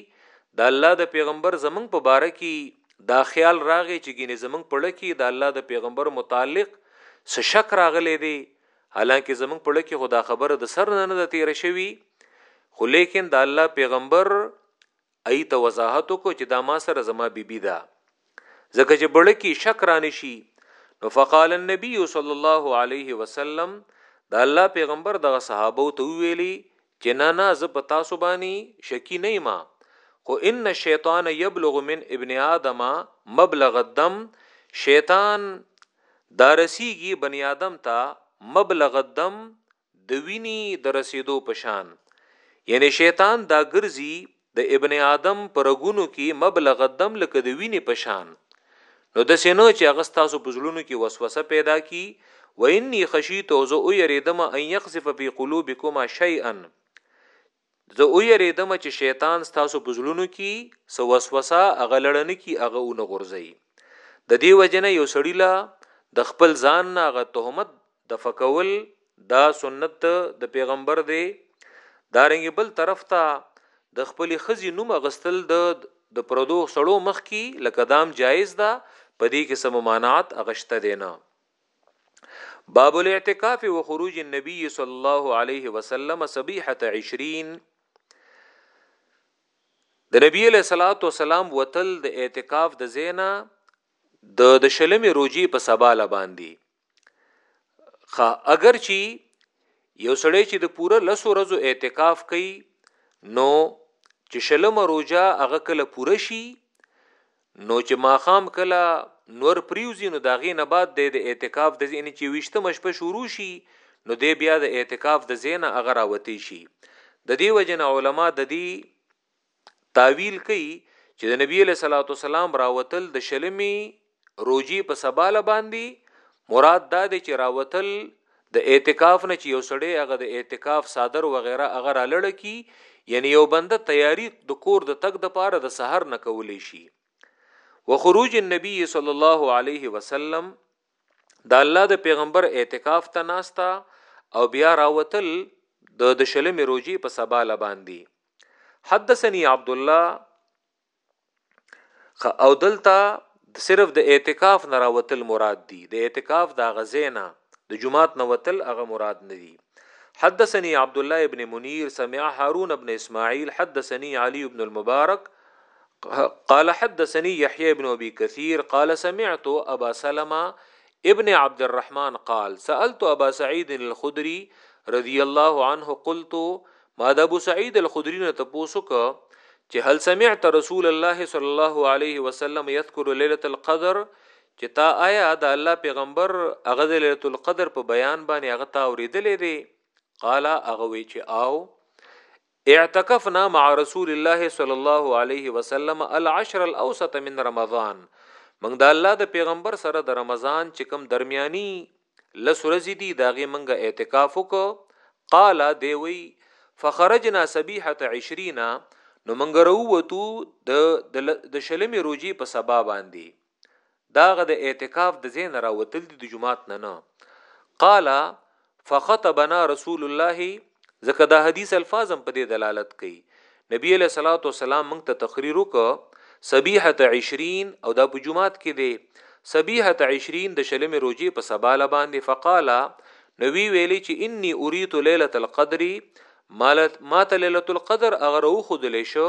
د الله د پیغمبر زمنګ په باره کی دا خیال راغی چې ګینه زمنګ پړه کی د الله د پیغمبر متعلق څه شک راغلی دی حالانکه زمنګ پړه کی خدا خبره د سر نه نه تیر شوی خو لیکن د الله پیغمبر هغې ته وضاحت وکړو چې دا ما سره زما بي بي ده ځکه چې بړه کې شک را نشي نو فقال النبي صلی الله علیه وسلم دا الله پیغمبر دغه صحابه ته ویلي چې نه نه زه په تاسو باندې شکی نه ما خو ان الشیطان یبلغ من ابن آدم مبلغ الدم شیطان دارسیږي بنی آدم ته مبلغ الدم د وینی د رسیدو په شان یعنی شیطان دا ګرځي د ابن آدم په رګونو کې مبلغ الدم لکه د وینی په شان نو د سینو چې هغه تاسو په زړونو کې وسوسه پیدا کی و انی خشیت او زه او یریدم ان یقذف فی قلوبکما شیئا زه ویرېدم چې شیطان ستاسو په زړونو کې څه وسوسه هغه لړه نه کړي، هغه ونه غورځوي. د دې وجې نه یو سړي له د خپل ځان نه هغه تهمت دفع کول دا سنت د پیغمبر دی، دارنګه بل طرف ته د خپلې ښځې نوم اخستل د د پردو سړو مخکې لکه دام جائز ده، په دې کې څه ممانعت هغه شته دی نه. باب الاعتکاف وخروج النبي صلى الله عليه وسلم صبيحه 20 د نبی له صلوات و سلام وتل د اعتکاف د زینا د د شلمې روجي په سبا ل باندې خا اگر چی یو سړی چې د پوره لسو ورځو اعتکاف کوي نو چې شلمه روجا هغه کله پوره شي نو چې ماښام کله نور پريوزي نو د هغې نه بعد دی د اعتکاف د ځای یعنې چې ویشتمه شپه شروع شي نو دی بیا د اعتکاف د ځای نه هغه راوتی شي د دې وجه نه علما د دې تاویل کوي چې د نبی له صلوات والسلام راوتل د شلمی روجی په سباله باندې مراد دا دی چې راوتل د اعتکاف نه چی یو سړی هغه د اعتکاف څادر وغیره هغه رالړه کی یعنی یو بنده تیاری د کور د تګ د پاره د سحر نه کولی شی وخروج النبی صلی الله علیه وسلم د الله د پیغمبر اعتکاف ته ناستا او بیا راوتل د د شلمې روجی په سبا لباندی حدثني عبد الله او دلته صرف د اعتکاف نه راوتل مراد دي د اعتکاف دا غزینا د جمعات نه وتل هغه مراد نه دي حدثني عبد الله ابن منير سمع هارون ابن اسماعيل حدثني علي ابن المبارك قال حدثني يحيى ابن ابي كثير قال سمعت ابا سلمة ابن عبد الرحمن قال سألت ابا سعيد الخدري رضي الله عنه قلت ما د ابو سعید الخدری نه تاسو کو چې هل سمعت رسول الله صلی الله علیه وسلم یذکر ليله القدر چې تا آیا د الله پیغمبر هغه د ليله القدر په بیان باندې هغه تا اوریدلې دی قال هغه وی چې او اعتکفنا مع رسول الله صلی الله علیه وسلم العشر الاوسط من رمضان موږ د الله د پیغمبر سره د رمضان چې کوم درمیاني لس ورځې دي دا غي منګه اعتکاف وکړو قال دی وی فخرجنا صبيحه 20 نو منګ وروتو د د شلمې روجي په سبا باندې داغه د اعتکاف د زین راوتل دي د جمعات نه نه قال فخطبنا رسول الله ځکه دا حدیث الفاظ هم په دې دلالت کوي نبی علیہ الصلوۃ والسلام موږ ته تقریر وکړ صبیحه 20 او دا په جمعات کې دی صبیحه 20 د شلمې روزي په سباله باندې فقال نبی ویلي چې انی اریت ليله القدر مالت مات ليله القدر اگر او خود له شو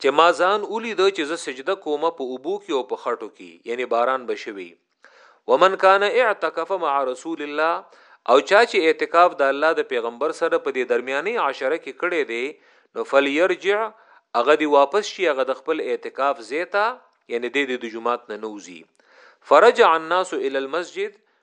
چې ما ځان ولید چې زه سجده کومه په اوبو کې او په خټو کې یعنی باران بشوي ومن کان اعتکف مع رسول الله او چا چې اعتکاف د الله د پیغمبر سره په دې درمیاني عشره کې کړي دي نو فلیرجع هغه دی واپس شي هغه د خپل اعتکاف زیتا یعنی د دې د جمعات نه نوزي فرجع الناس الى المسجد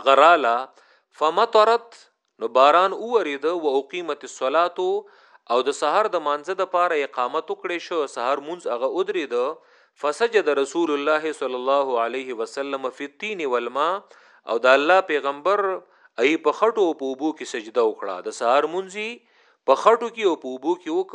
اغرالا فمطرت نو باران اوریده و اقیمت الصلاه او د سحر د مانزه د پاره اقامت وکړې شو سحر مونږ هغه ادرید فسجد رسول الله صلی الله علیه وسلم فی التین والماء او د الله پیغمبر ای په خټو او په اوبو کې سجده وکړه د سحر مونږی په خټو کې او په اوبو کې وک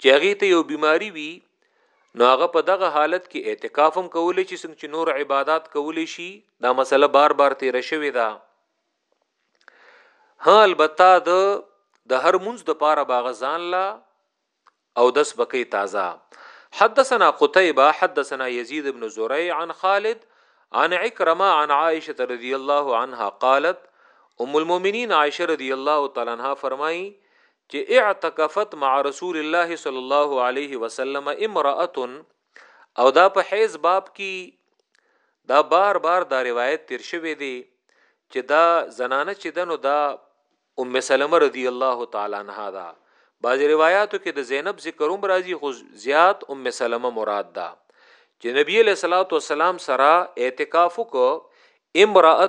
چې هغې ته یو بیماری وي نو هغه په دغه حالت کې اعتکاف هم کولی چې څنګه چې نور عبادات کولی شي دا مسله بار بار تیر شوې ده ها البته د د هر منځ د پاره باغ ځان لا او دس بکی تازه حدثنا قتيبه حدثنا يزيد بن زريع عن خالد عن عكرمه عن عائشه رضي الله عنها قالت ام المؤمنين عائشه رضي الله تعالی عنها فرمایي چې اعتکفت مع رسول الله صلی الله علیه وسلم امرأة او دا په حیز باب کې دا بار بار دا روایت تیر شوی دی چې دا زنانه چې دنو دا ام سلمہ رضی الله تعالی عنها دا بعض روایتو کې د زینب ذکر هم راځي خو زیات ام سلمہ مراد ده چې نبی له صلوات و سلام سره اعتکاف کو امراه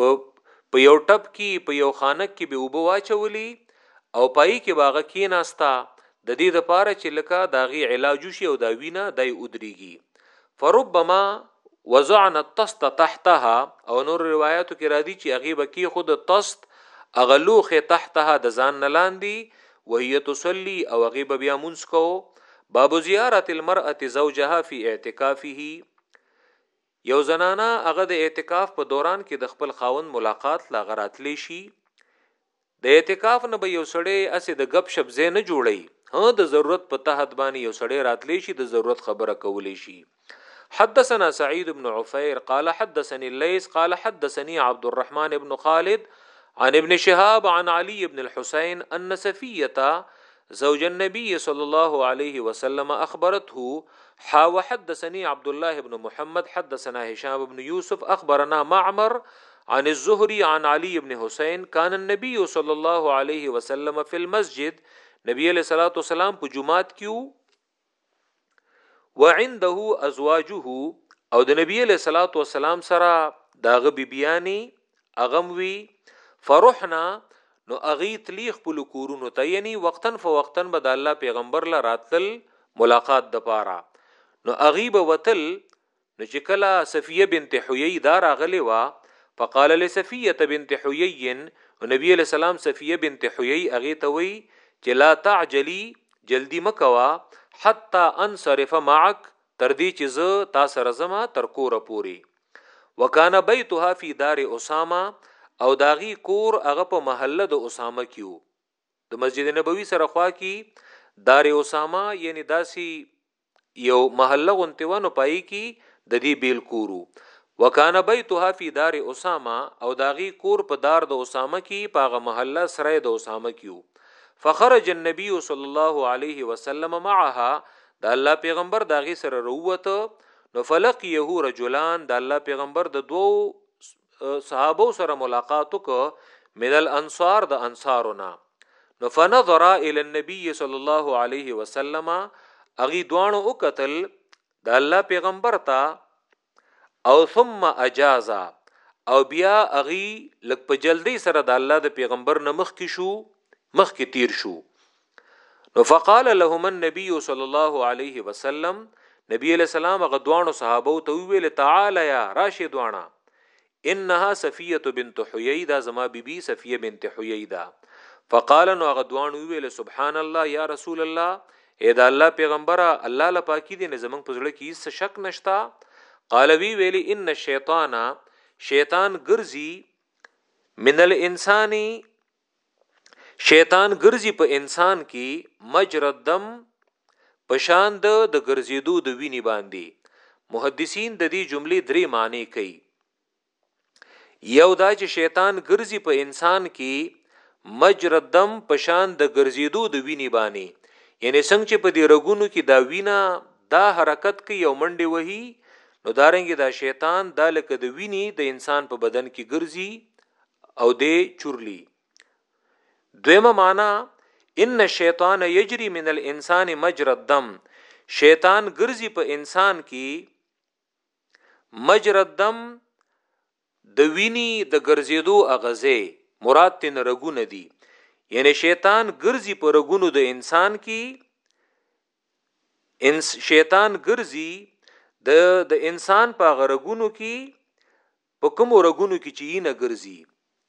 په په یو ټب کی په یو خانک کی به اوبه واچولی او پایی کی به هغه کیناسته ددی دپاره چی لکه دهغی علاج وشی او دا وینه دای ودریږی فربما وضعنا الطست تحتها او نورو روایاتو کی راځی چی هغی به کیښود طست هغه لوښی تحتها د ځان نه لاندی وهی تصلی او هغی به بیا مونځ کوو باب زیارت المرأة زوجها فی اعتکافه یو زنانه هغه د اعتکاف په دوران کې د خپل خاوند ملاقات له هغه راتلی شي د اعتکاف نه به یو سړی اسې د ګپ شپ ځای نه جوړی ها د ضرورت په تحت باندې یو سړی راتلی شي د ضرورت خبره کولی شي حدثنا سعید بن عفیر قال حدثني الليث قال حدثني عبد الرحمن بن خالد عن ابن شهاب عن علي بن الحسين ان صفيه زوج النبي صلى الله عليه وسلم أخبرته حا وحدثني عبد الله بن محمد حدثنا هشام بن يوسف أخبرنا معمر عن الزهري عن علي ابن حسين كان النبي صلى الله عليه وسلم في المسجد نبی علیہ الصلوۃ والسلام په جمعات کې وعنده ازواجه او د نبی له صلوات و سلام سره داغه بیبیانی اغم وی فرحنا نو اغي تلی خپل کورونو ته یعنی وقتن فوقتن به د الله پیغمبر لا راتل ملاقات د پاره نو اغي به وتل نو چې کله صفیه بنت حیی دا راغلې وه فقال لصفیه بنت حیی نو نبی علیه السلام صفیه بنت حیی هغې ته وی چې لا تعجلی جلدی مکوه حتی انصرف معک تر دې چې زه تا سره زما تر کوره پورې وکانه بیتها فی دار اسامه او داغي کور هغه په محله د اسامه کیو د مسجد نبوي سره خوا کی دار اسامه یعنی داسي یو محله غونتی وه نو پای کی ددی بیل کور وو وکان بیتها فی دار اسامه او داغی کور په دار د اسامه کی په هغه محله سرای د اسامه کی وو فخرج النبی صلی الله علیه وسلم معها د الله پیغمبر داغی سره رووته نو فلقیه رجلان د الله پیغمبر د دوو صحابه سره ملاقات وک من الانصار د انصارنا نو فنظر الى النبي صلى الله عليه وسلم اغي دوانو او قتل د الله پیغمبر ته او ثم اجازا او بیا اغي لک په جلدی سره د الله د پیغمبر نه مخ کی شو مخ کی تیر شو نو فقال لهم النبي صلى الله عليه وسلم نبی علیہ السلام غ دوانو صحابه ته ویل تعالی یا راشی دوانا انها صفیه بنت حییدا زما بیبي بی صفیه بنت حییدا فقال نو غ دوانو ویل سبحان الله یا رسول الله اے دا الله پیغمبره الله لا پاکی دې نه زمنګ پزړه کې هیڅ شک نشتا قال وی ویل ان الشیطان شیطان ګرځي من الانسان شیطان ګرځي په انسان کې مجرد الدم پشان د د ګرځېدو د ویني باندې محدثین د دې جملې درې معنی کوي یو دا چې شیطان ګرځي په انسان کې مجرد دم پشان د ګرځېدو د ویني باندې یعنی څنګه چې په دې رګونو کې دا وینا دا حرکت کوي او منډه وهي نو دارنګ دا شیطان دا لکه د ویني د انسان په بدن کې ګرځي او دی چورلی دویمه معنا ان الشیطان یجری من الانسان مجرى الدم شیطان ګرځي په انسان کې مجرى الدم د ویني د ګرځېدو اغزه مراد تن رګونه دي یعنی شیطان ګرځي په رګونو د انسان کې انس شیطان ګرځي د د انسان په غرګونو کې په کومو رګونو کې چې نه ګرځي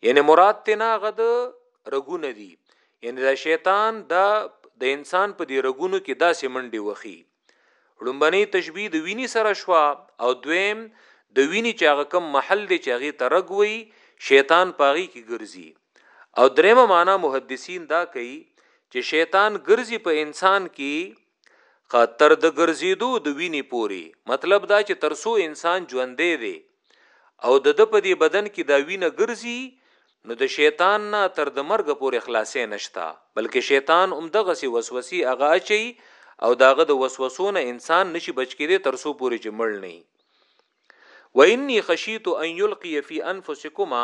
یعنی مراد ته نه غد رګونه دي یعنی دا شیطان دا د انسان په دې رګونو کې داسې منډي وخی لومبني تشبیه د ویني سره شوا او دویم د ویني چې هغه کم محل دی چې هغه ترګ وي شیطان پاغي کې ګرځي او درېمه معنا محدثین دا کوي چې شیطان ګرځي په انسان کې تر د ګرځېدو د وینې پورې، مطلب دا چې تر څو انسان ژوندی دی او د ده په دې بدن کې دا وینه ګرځي، نو د شیطان نه تر د مرګه پورې خلاصی نشته، بلکې شیطان هم دغسې وسوسې هغه اچوي او د هغه د وسوسو نه انسان نشي بچ کېدای تر څو پورې چې مړ نه وي. وإني خشیت أن یلقی فی أنفسکما،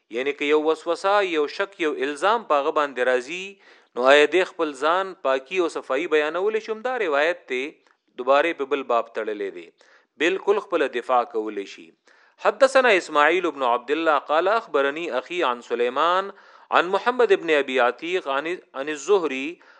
یعنې که یو وسوسه، یو شک، یو الزام په هغه باندې راځي نو ایا دې خپل ځان پاکي او صفايي بیانولی شي همدا روایت دی دوباره په بل باب تړلی دی بلکل خپله دفاع کولی شي حدثنا اسماعیل بن عبدالله قال اخبرني اخي عن سليمان عن محمد بن ابي عتيق عن الزهري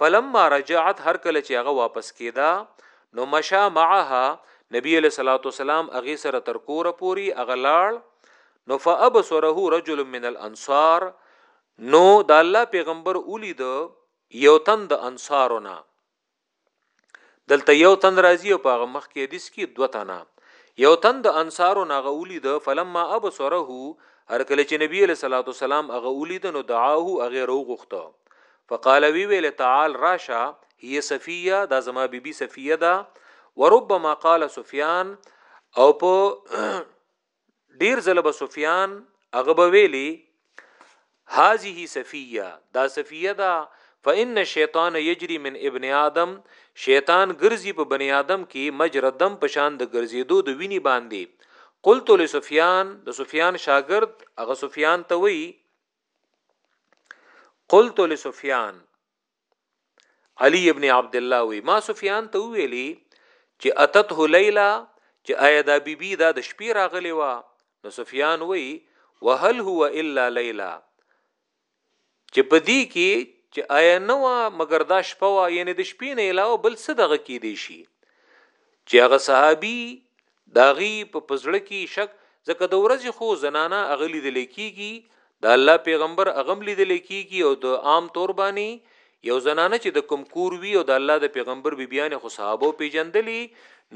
فلما رجعت هر کله چې هغه واپس کیدا نو مشا معها نبی علیہ الصلوۃ والسلام اغه سره تر کور پوری اغه لاړ نو فابصره رجل من الانصار نو د الله پیغمبر اولید یو تن د انصارونه دلته یو تن راځي او په هغه مخ کې حدیث کې دوه تنه یو تن د انصارو ناغه ولید فلما ابصره هر کله چې نبی له صلوات والسلام هغه ولید نو دعاه هغه روغخته فقال وی ویل تعال راشا هي صفیه دا زما بیبي بی صفیه دا وربما قال سفیان او په ډیر ځله به سفیان هغه به ویلی هذه صفیه دا صفیه دا فإن الشیطان یجری من ابن آدم شیطان ګرځي په بنی آدم کې مجردم پشان د ګرځېدو د ویني باندې قلت لسفیان د سفیان شاګرد هغه سفیان ته وی قلت لسفیان علی ابن عبد الله وی ما سفیان ته ویلی چې اتته لیلا چې آیا دا بیبي بی دا د شپې راغلی و نو سفیان وی وهل هو الا لیلا چې په دې کې چې آیا نه و مګر دا شپه و یعنی د شپې نه علاوه بل څه دغه کې دی شي چې هغه صحابي د هغوی په په زړه کي شک ځکه د ورځي خو زنانه هغه ليدل کيږي د الله پيغمبر هغه هم ليدل کيږي او د عام طور باندي يو زنانه چي د کوم کور وي او د الله د پيغمبر بيبياني خو صحابو پيژندلي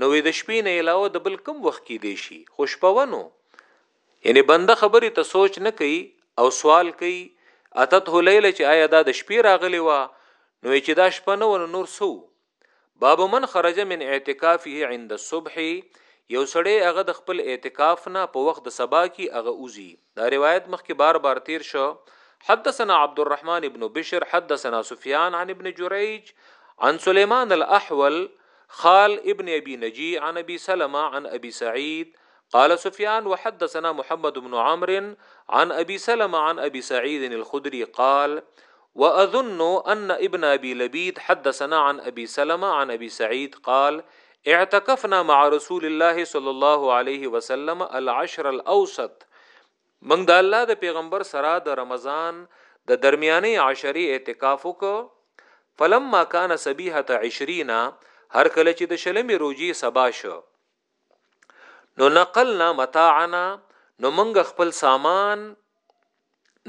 نو د شپې نه علاوه د بل کوم وخت کيدای شي خو شپه وه نو یعنی بنده خبري ته سوچ نه کوي او سوال کوي اتته ليله چې آیا دا د شپې راغلی وه نو چې دا شپه نه ونه نور سو باب من خرج من اعتکافه عند الصبح یو سړی هغه د خپل اعتکاف نه په وخت د سبا کې هغه اوزي دا روایت مخکې بار بار تیر شو حدثنا عبد الرحمن ابن بشر حدثنا سفيان عن ابن جريج عن سليمان الاحول خال ابن ابي نجي عن ابي سلمة عن ابي سعيد قال سفيان وحدثنا محمد بن عمرو عن ابي سلمة عن ابي سعيد الخدري قال واظن ان ابن ابي لبيد حدثنا عن ابي سلمه عن ابي سعيد قال اعتكفنا مع رسول الله صلى الله عليه وسلم العشر الاوسط من د الله د پیغمبر سره د رمضان د درمیانه عشری اعتکاف وکړ فلما کان سبیحه 20 هر کله چې د شلمې روزي سبا شو نو نقلنا متاعنا نو منګه خپل سامان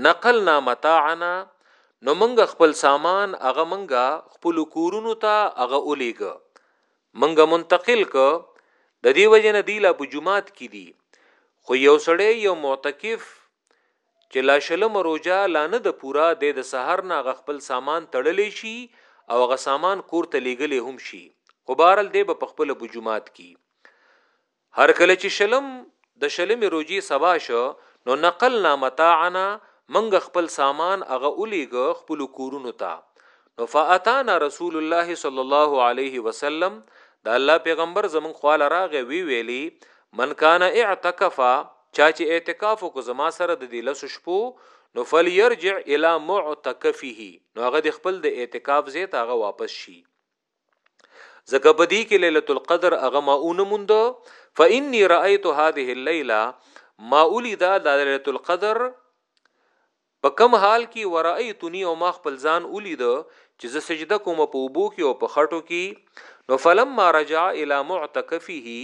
نقلنا متاعنا نو منګه خپل سامان هغه منګه خپل کورونو ته هغه اولیګ منګه منتقل ک د دې وجه نه دی لا په جمعات کې دی خو یو سړی یو معتکف چې لا شلمه روژه لا نه ده پوره دی د سحر نه هغه خپل سامان تړلی شي او هغه سامان کور ته لیږلی هم شي خو بهرحال دی به په خپله په جومات کې هر کله چې شلم د شلمې روژې سبا شو نو نقلنا متاعنا منګ خپل سامان هغه اولیګ خپل کورونو ته نو فاتانا رسول الله صلی الله علیه وسلم د الله پیغمبر زمون خواله راغې وی ویلی من کان اعتکفا چا چې اعتکاف کو زما سره د دې لس شپو نو فلیرجع الی معتکفه نو هغه د خپل د اعتکاف زی ته هغه واپس شي زکه په دې کې ليله القدر هغه ما اونموند فإني رأيت هذه الليله ما ولدا د ليله القدر په کوم حال کي ورأیتنی او ما خپل ځان ولید چي زه سجده کوم په اوبو کي او په خټو کي نو فلما رجع الی معتکفه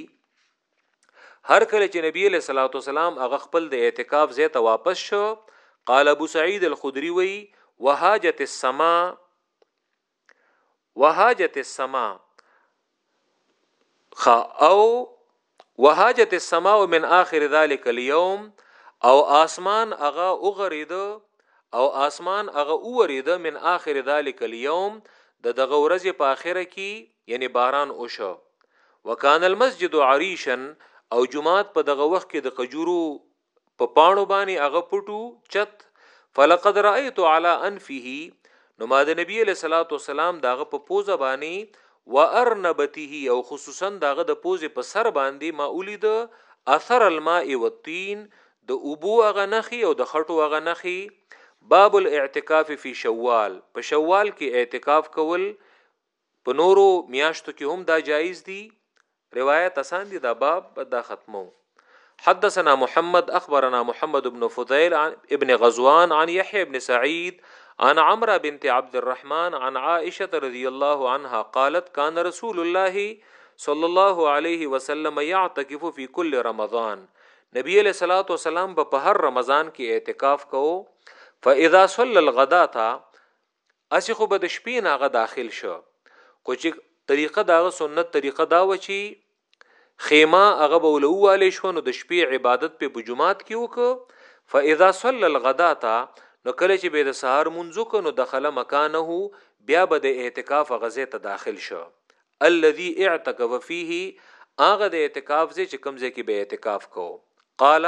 هر کله چي نبی علیه الصلوة والسلام هغه خپل د اعتکاف ځای ته واپس شو قال ابو سعید الخدری وی وهاجت السما وهاجت السماء خ او وهاجت السماء من اخر ذلك اليوم او اسمان هغه وغرید او اسمان هغه وورید من اخر ذلك اليوم د دغه ورځې په اخره کې یعنی باران وشو وکان المسجد عریشا او جمعات په دغه وخت کې د قجورو په پانو باندې هغه پټو چت فلقد رايت على انفه نو ما د نبی له صلوات و سلام داغه په پوزه باندې و ارنبته او خصوصا داغه د پوزه په سر باندې ما اولید اثر الماء والطين د اوبو هغه نخي او د خټو هغه نخي باب الاعتکاف فی شوال په شوال کې اعتکاف کول په نورو میاشتو کې هم دا جایز دي روایت اسان دي دا باب دا ختمو حدثنا محمد اخبرنا محمد بن فضيل عن ابن غزوان عن يحيى بن سعيد عن عمرو بنت عبد الرحمن عن عائشه رضي الله عنها قالت كان رسول الله صلى الله عليه وسلم يعتكف في كل رمضان نبی علیہ الصلوۃ والسلام په هر رمضان کې اعتکاف کوو فاذا صلى الغداة هسې خو به د شپې نه هغه داخل شو خو چې طریقه د هغه سنت طریقه دا و چې خیمه هغه به له والی شو نو د شپې عبادت په جمعات کې وکړو فاذا صلى الغداة نو کله چې به د سهار منځو کنو دخل مکانه بیا به د اعتکاف غزه ته داخل شو الذي اعتکف فيه هغه د اعتکاف ځای چې کمزې کې به اعتکاف کو قال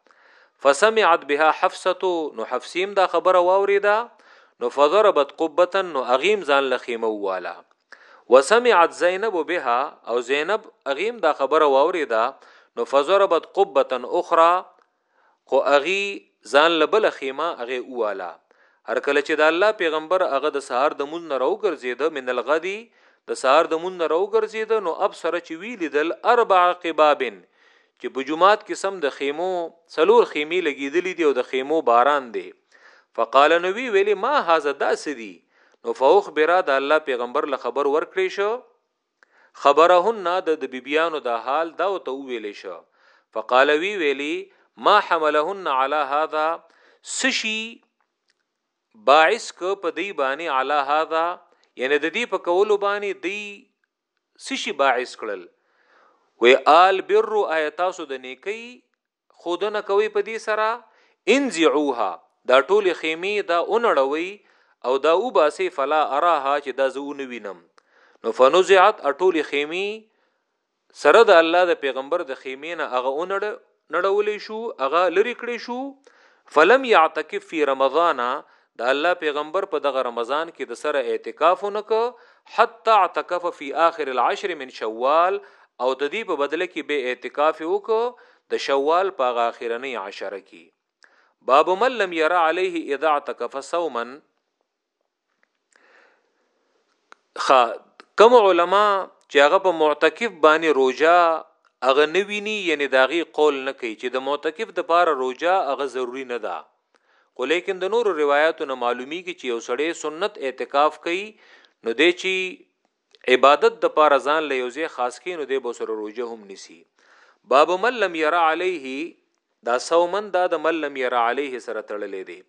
فسمعت بها حفصه نو حفصیم دا خبره واوریده نو فضربت قبه نو اغیم ځان لخیمه واله وسمعت زینب بها او زینب اغیم دا خبره واوریده نو فضربت قبه اخرى خو اغي ځان لبل خیمه اغه اواله هر کله چې د الله پیغمبر هغه د سهار د مون نه راو ګرځیده من الغدی د سهار د مون نه راو ګرځیده نو ابصر چې وی لیدل اربع قبابن چې په جماعت کې سم د خیمو څلور خیمې لګیدلې دي او د خیمو باران دی فقال نو وی ویلې ما هاذا داسدي نو فوخ برا د الله پیغمبر له خبر ورکړې شو خبرهن د د بیبیانو د حال دا او ته ویلې شو فقال وی ویلی ما حملهن على هذا سشي باعث ک په دی باندې على هذا یعنی د دې په کولو باندې دی سشي باعث کړل وی آل بر آیا تاسو د نیکی خودنه کوي په دې سره انزعوها دا ټول خیمه دا اونړوي او دا وباسي فلا اراها چې دا زونه وینم نو فنزعت اټول خیمه سره د الله د پیغمبر د خیمه نه هغه اونړ نړولی شو هغه لری کړی شو فلم یعتکف فی رمضان د الله پیغمبر په دغه رمضان کې د سره اعتکاف نک حتا اعتکف فی آخر العشر من شوال او د دې په بدله کې به اعتکاف وک د شوال په اخرنی عشره کې باب من لم يرى عليه اذا اعتکف صوما خ کوم علما چې هغه په معتکف باندې روجا هغه نه ویني یعنی داغي قول نه کوي چې د معتکف د پاره روجا هغه ضروری نه ده خو لیکن د نورو روایتونو معلومیږي چې یو سړی سنت اعتکاف کوي نو دی چې عبادت د پاره ځان له یو ځای خاص کړي نو دی به سره روژه هم نیسي باب من لم یرا علیه دا صومن دا د من لم یرا علیه سره تړلې دی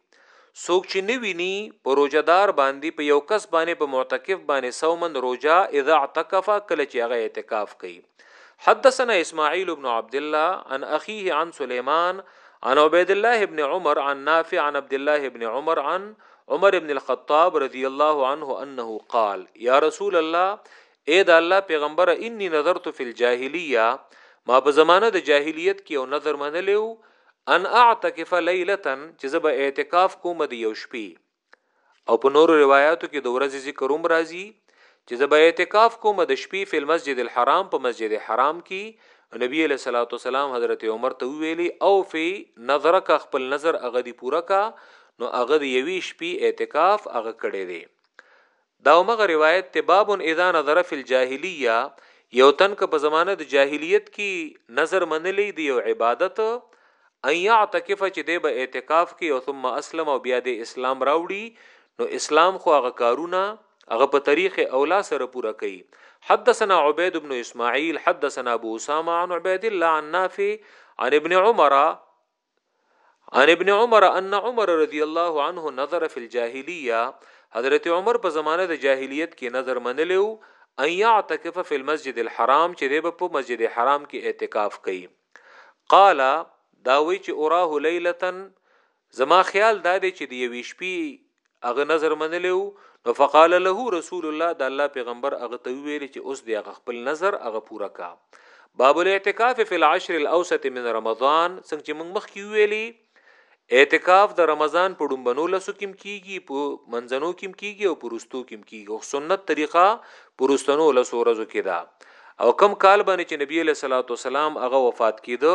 څوک چې نه ویني په روژه دار باندې په یو کس باندې په معتکف باندې صومن روژه اذا اعتکف کله چې هغه اعتکاف کوي حدثنا اسماعیل ابن عبد الله عن اخيه عن سليمان عن عبيد الله ابن عمر عن نافع عن عبد الله ابن عمر عن عمر ابن الخطاب رضی الله عنه انه قال یا رسول الله اے دا الله پیغمبر انی نظرت فی الجاهلیه ما په زمانه د جاهلیت کې یو نظر منلیو ان اعتکف ليله چې زه به اعتکاف کوم د یو شپې او په نورو روایتو کې د ورځې ذکر هم راځي چی زه به اعتکاف کوم د شپی فی المسجد الحرام په مسجد حرام کی نو نبی علیه الصلاة والسلام حضرت عمر ته ویلی او فی نظرک خپل نظر هغه دی پوره کا نو هغه دی یوی شپی اعتکاف هغه کړی دی دا مغه روایت ته باب اذا نظر فی الجاهلیه یو تن که په زمانه د جاهلیت کی نظر منلی دی یو عبادت ان یعتکف چې دی به اعتکاف کی او ثم اسلم او بیا د اسلام راوړي نو اسلام خو هغه کارونه هغه په طریق اولا سره پوره کوي حدثنا عبید بن اسماعیل حدثنا ابو اسامه عن عبید الله عن نافع عن ابن عمر عن ابن عمر ان عمر رضی الله عنه نظر فی الجاهلیه حضرت عمر په زمانه د جاهلیت کې نظر منلیو ان یعتکف فی المسجد الحرام چې دی په مسجد حرام کې اعتکاف کوي قال داوی چې اوراه لیلتن زما خیال دا دی چې د یوې شپې هغه نظر منلی وو نو فقال له رسول الله د الله پیغمبر هغه ته ویل چې اوس دی هغه خپل نظر هغه پوره کا باب الاعتکاف فی العشر الاوسط من رمضان څنګه چې موږ مخکې ویلي اعتکاف د رمضان په ډومبنو لسو کېم کیږي په منځنو کېم کیږي او پرستو کېم کیږي او سنت طریقه پرستنو لسو ورځو کې ده او کم کال باندې چې نبی له صلوات والسلام هغه وفات کیده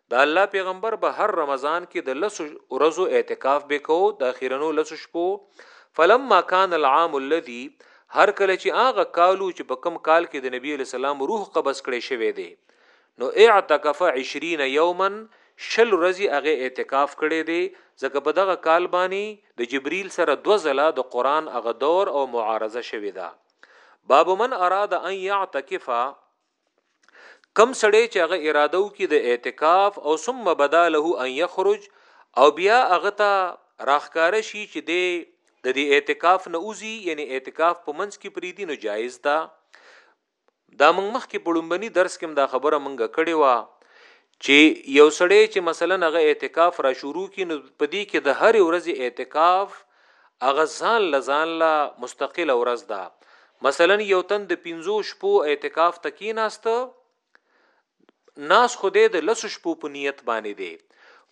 د الله پیغمبر به هر رمضان کې د لسو ورځو اعتکاف به کو د اخیرنو لسو شپو فلما کان العام الذي هر کله چې هغه کالو چې په کم کال کې د نبی علی سلام روح قبض کړي شوی دی نو اعتکف 20 یوما شل ورځې هغه اعتکاف کړي دی ځکه په دغه کال باندې د جبرئیل سره دو ځله د قران هغه دور او معارضه شوی ده باب من اراد ان يعتکف کم سړی چې هغه اراده وکړي د اعتکاف او ثم بدا له ان یخرج او بیا هغه ته راخکار شي چې دی د دې اعتکاف نه اوزي یعنی اعتکاف په منځ کې پری دي نو جایز ده دا موږ مخکې په لومبني درس کې دا خبره موږ کړې و چي يو سړی چي مثلاً هغه اعتکاف را شروع کړي نو په دې کي د هري ورځي اعتکاف هغه ځان له ځان له مستقله ورځ ده مثلاً يو تن د پنځو شپو اعتکاف ته کيناست ناست خو دی د لسو شپو په نيت باندي دی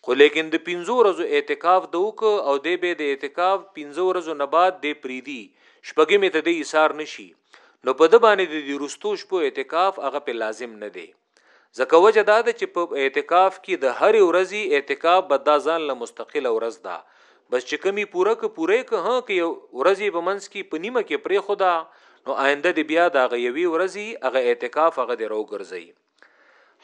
خو ليکن د پنځو ورځو اعتکاف د وکړ او دی بيا د اعتکاف پنځه ورځو نه بعد دی پريدي شپږمي ته دی ايسار نه شي نو په ده باندي د دې وروستو شپو اعتکاف هغه په لازم نه دی. ځکه وجه دا ده چې په اعتکاف کې د هرې ورځې اعتکاف به دا ځان له مستقله ورځ ده بس چې کمی پوره که پوره که ها که یو ورځې په منځ کې په نیمه کې پرې خدا نو آینده دی بیا دا غیوی ورځې هغه اعتکاف هغه دی رو ګرځي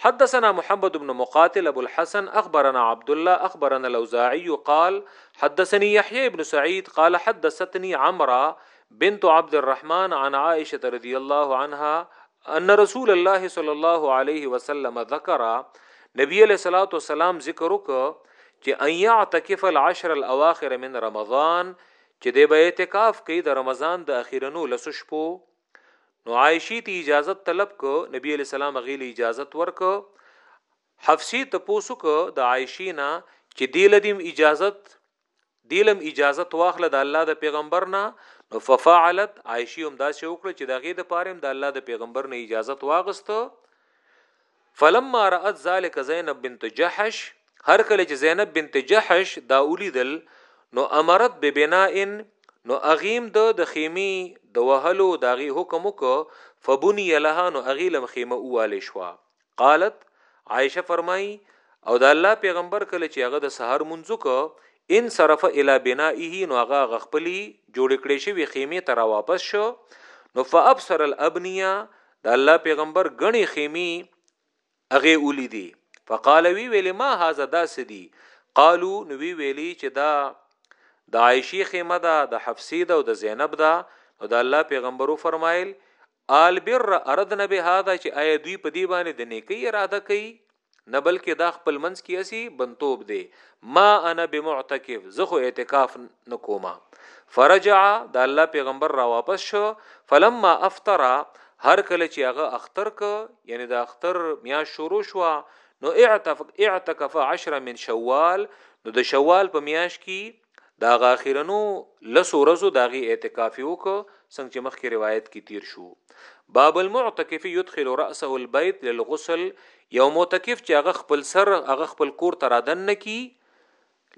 حدثنا محمد بن مقاتل ابو الحسن اخبرنا عبد الله اخبرنا الاوزاعي قال حدثني يحيى بن سعيد قال حدثتني عمرا بنت عبد الرحمن عن عائشه رضي الله عنها ان رسول الله صلی الله علیه وسلم ذکر نبی علیہ الصلوۃ والسلام ذکر وک چې ان یعتکف العشر الاواخر من رمضان چې د به اعتکاف کوي د رمضان د اخیرنو لس شپو نو عائشی ته اجازه طلب کو نبی علیہ السلام غیل اجازه ورک حفصی ته پوسوک د عائشی نه چې دی لدیم اجازت دیلم اجازت واخله د الله د پیغمبر نه نو ففعلت عائشی هم دا څه وکړه چې دغه د پاره د الله د پیغمبر نه اجازت واغسته فلما رات ذلك زینب بنت جحش هر کله چې زینب بنت جحش دا ولیدل نو امرت ببناء نو اغیم د د خیمی د وهلو داغي حکم وک فبنی لها نو اغیلم خیمه اواله شو قالت عائشه فرمایي او د الله پیغمبر کله چې هغه د سحر منځو کو ان صرف الی بنائه نو هغه غخپلی جوړ کړی شوی خیمه تر واپس شو نو فابصر الابنیه د الله پیغمبر غنی خیمه هغه اولی دی فقال وی ویلی ما هاذا داسدی قالو نو وی ویلی چې دا د عائشی خیمه ده د حفصه ده او د زینب ده نو د الله پیغمبرو فرمایل البر اردن بهذا چې آیا دوی په دې باندې د نیکۍ اراده کوي نه بلکې دا خپل منځ کې اسی بنتوب دی ما انا بمعتکف زه خو اعتکاف نکوما فرجع د الله پیغمبر را واپس شو فلما افطر هر کله چې هغه اختر ک یعنی د اختر میا شروع شو نو اعتف اعتکف 10 من شوال نو د شوال په میاش کې دا غاخرنو لس ورځو داغي اعتکاف یو کو څنګه چې مخکې روایت کې تیر شو باب المعتکف يدخل راسه البيت للغسل یو معتکف چې هغه خپل سر هغه خپل کور ترادن نکی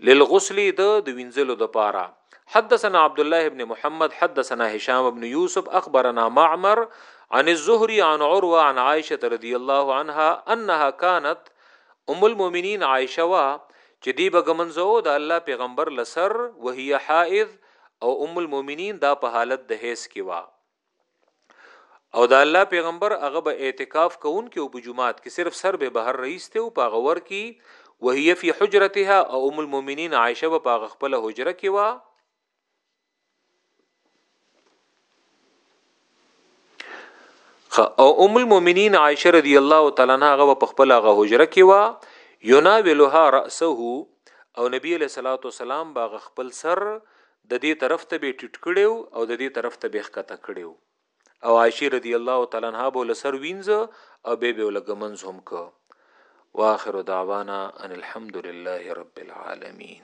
للغسل د د وینځلو د پاره حدثنا عبد الله بن محمد حدثنا هشام بن يوسف اخبرنا معمر عن الزهري عن عروه عن عائشه رضي الله عنها انها كانت ام المؤمنين عائشه وا چې دی به ږمنځه او د الله پیغمبر له سر وهي حائض او ام المؤمنین دا په حالت د حیض کې وه او د الله پیغمبر هغه به اعتکاف کوونکې او په جمعات کې صرف سر به بهر رئیسته او په غور کې وهي فی حجرتها او ام المؤمنین عائشه به په خپل حجره کې وه او ام المؤمنین عائشه رضی الله تعالی عنها غو په خپل غو حجره کې وا یونا ولها راسه او نبی له صلوات و سلام باغ خپل سر د دې طرف ته به ټټ کړو او د دې طرف ته به ښکته کړو او عائشه رضی الله تعالی عنها به لسر وینځ او به به لګمنز هم کو واخر دعوانا ان الحمد لله رب العالمین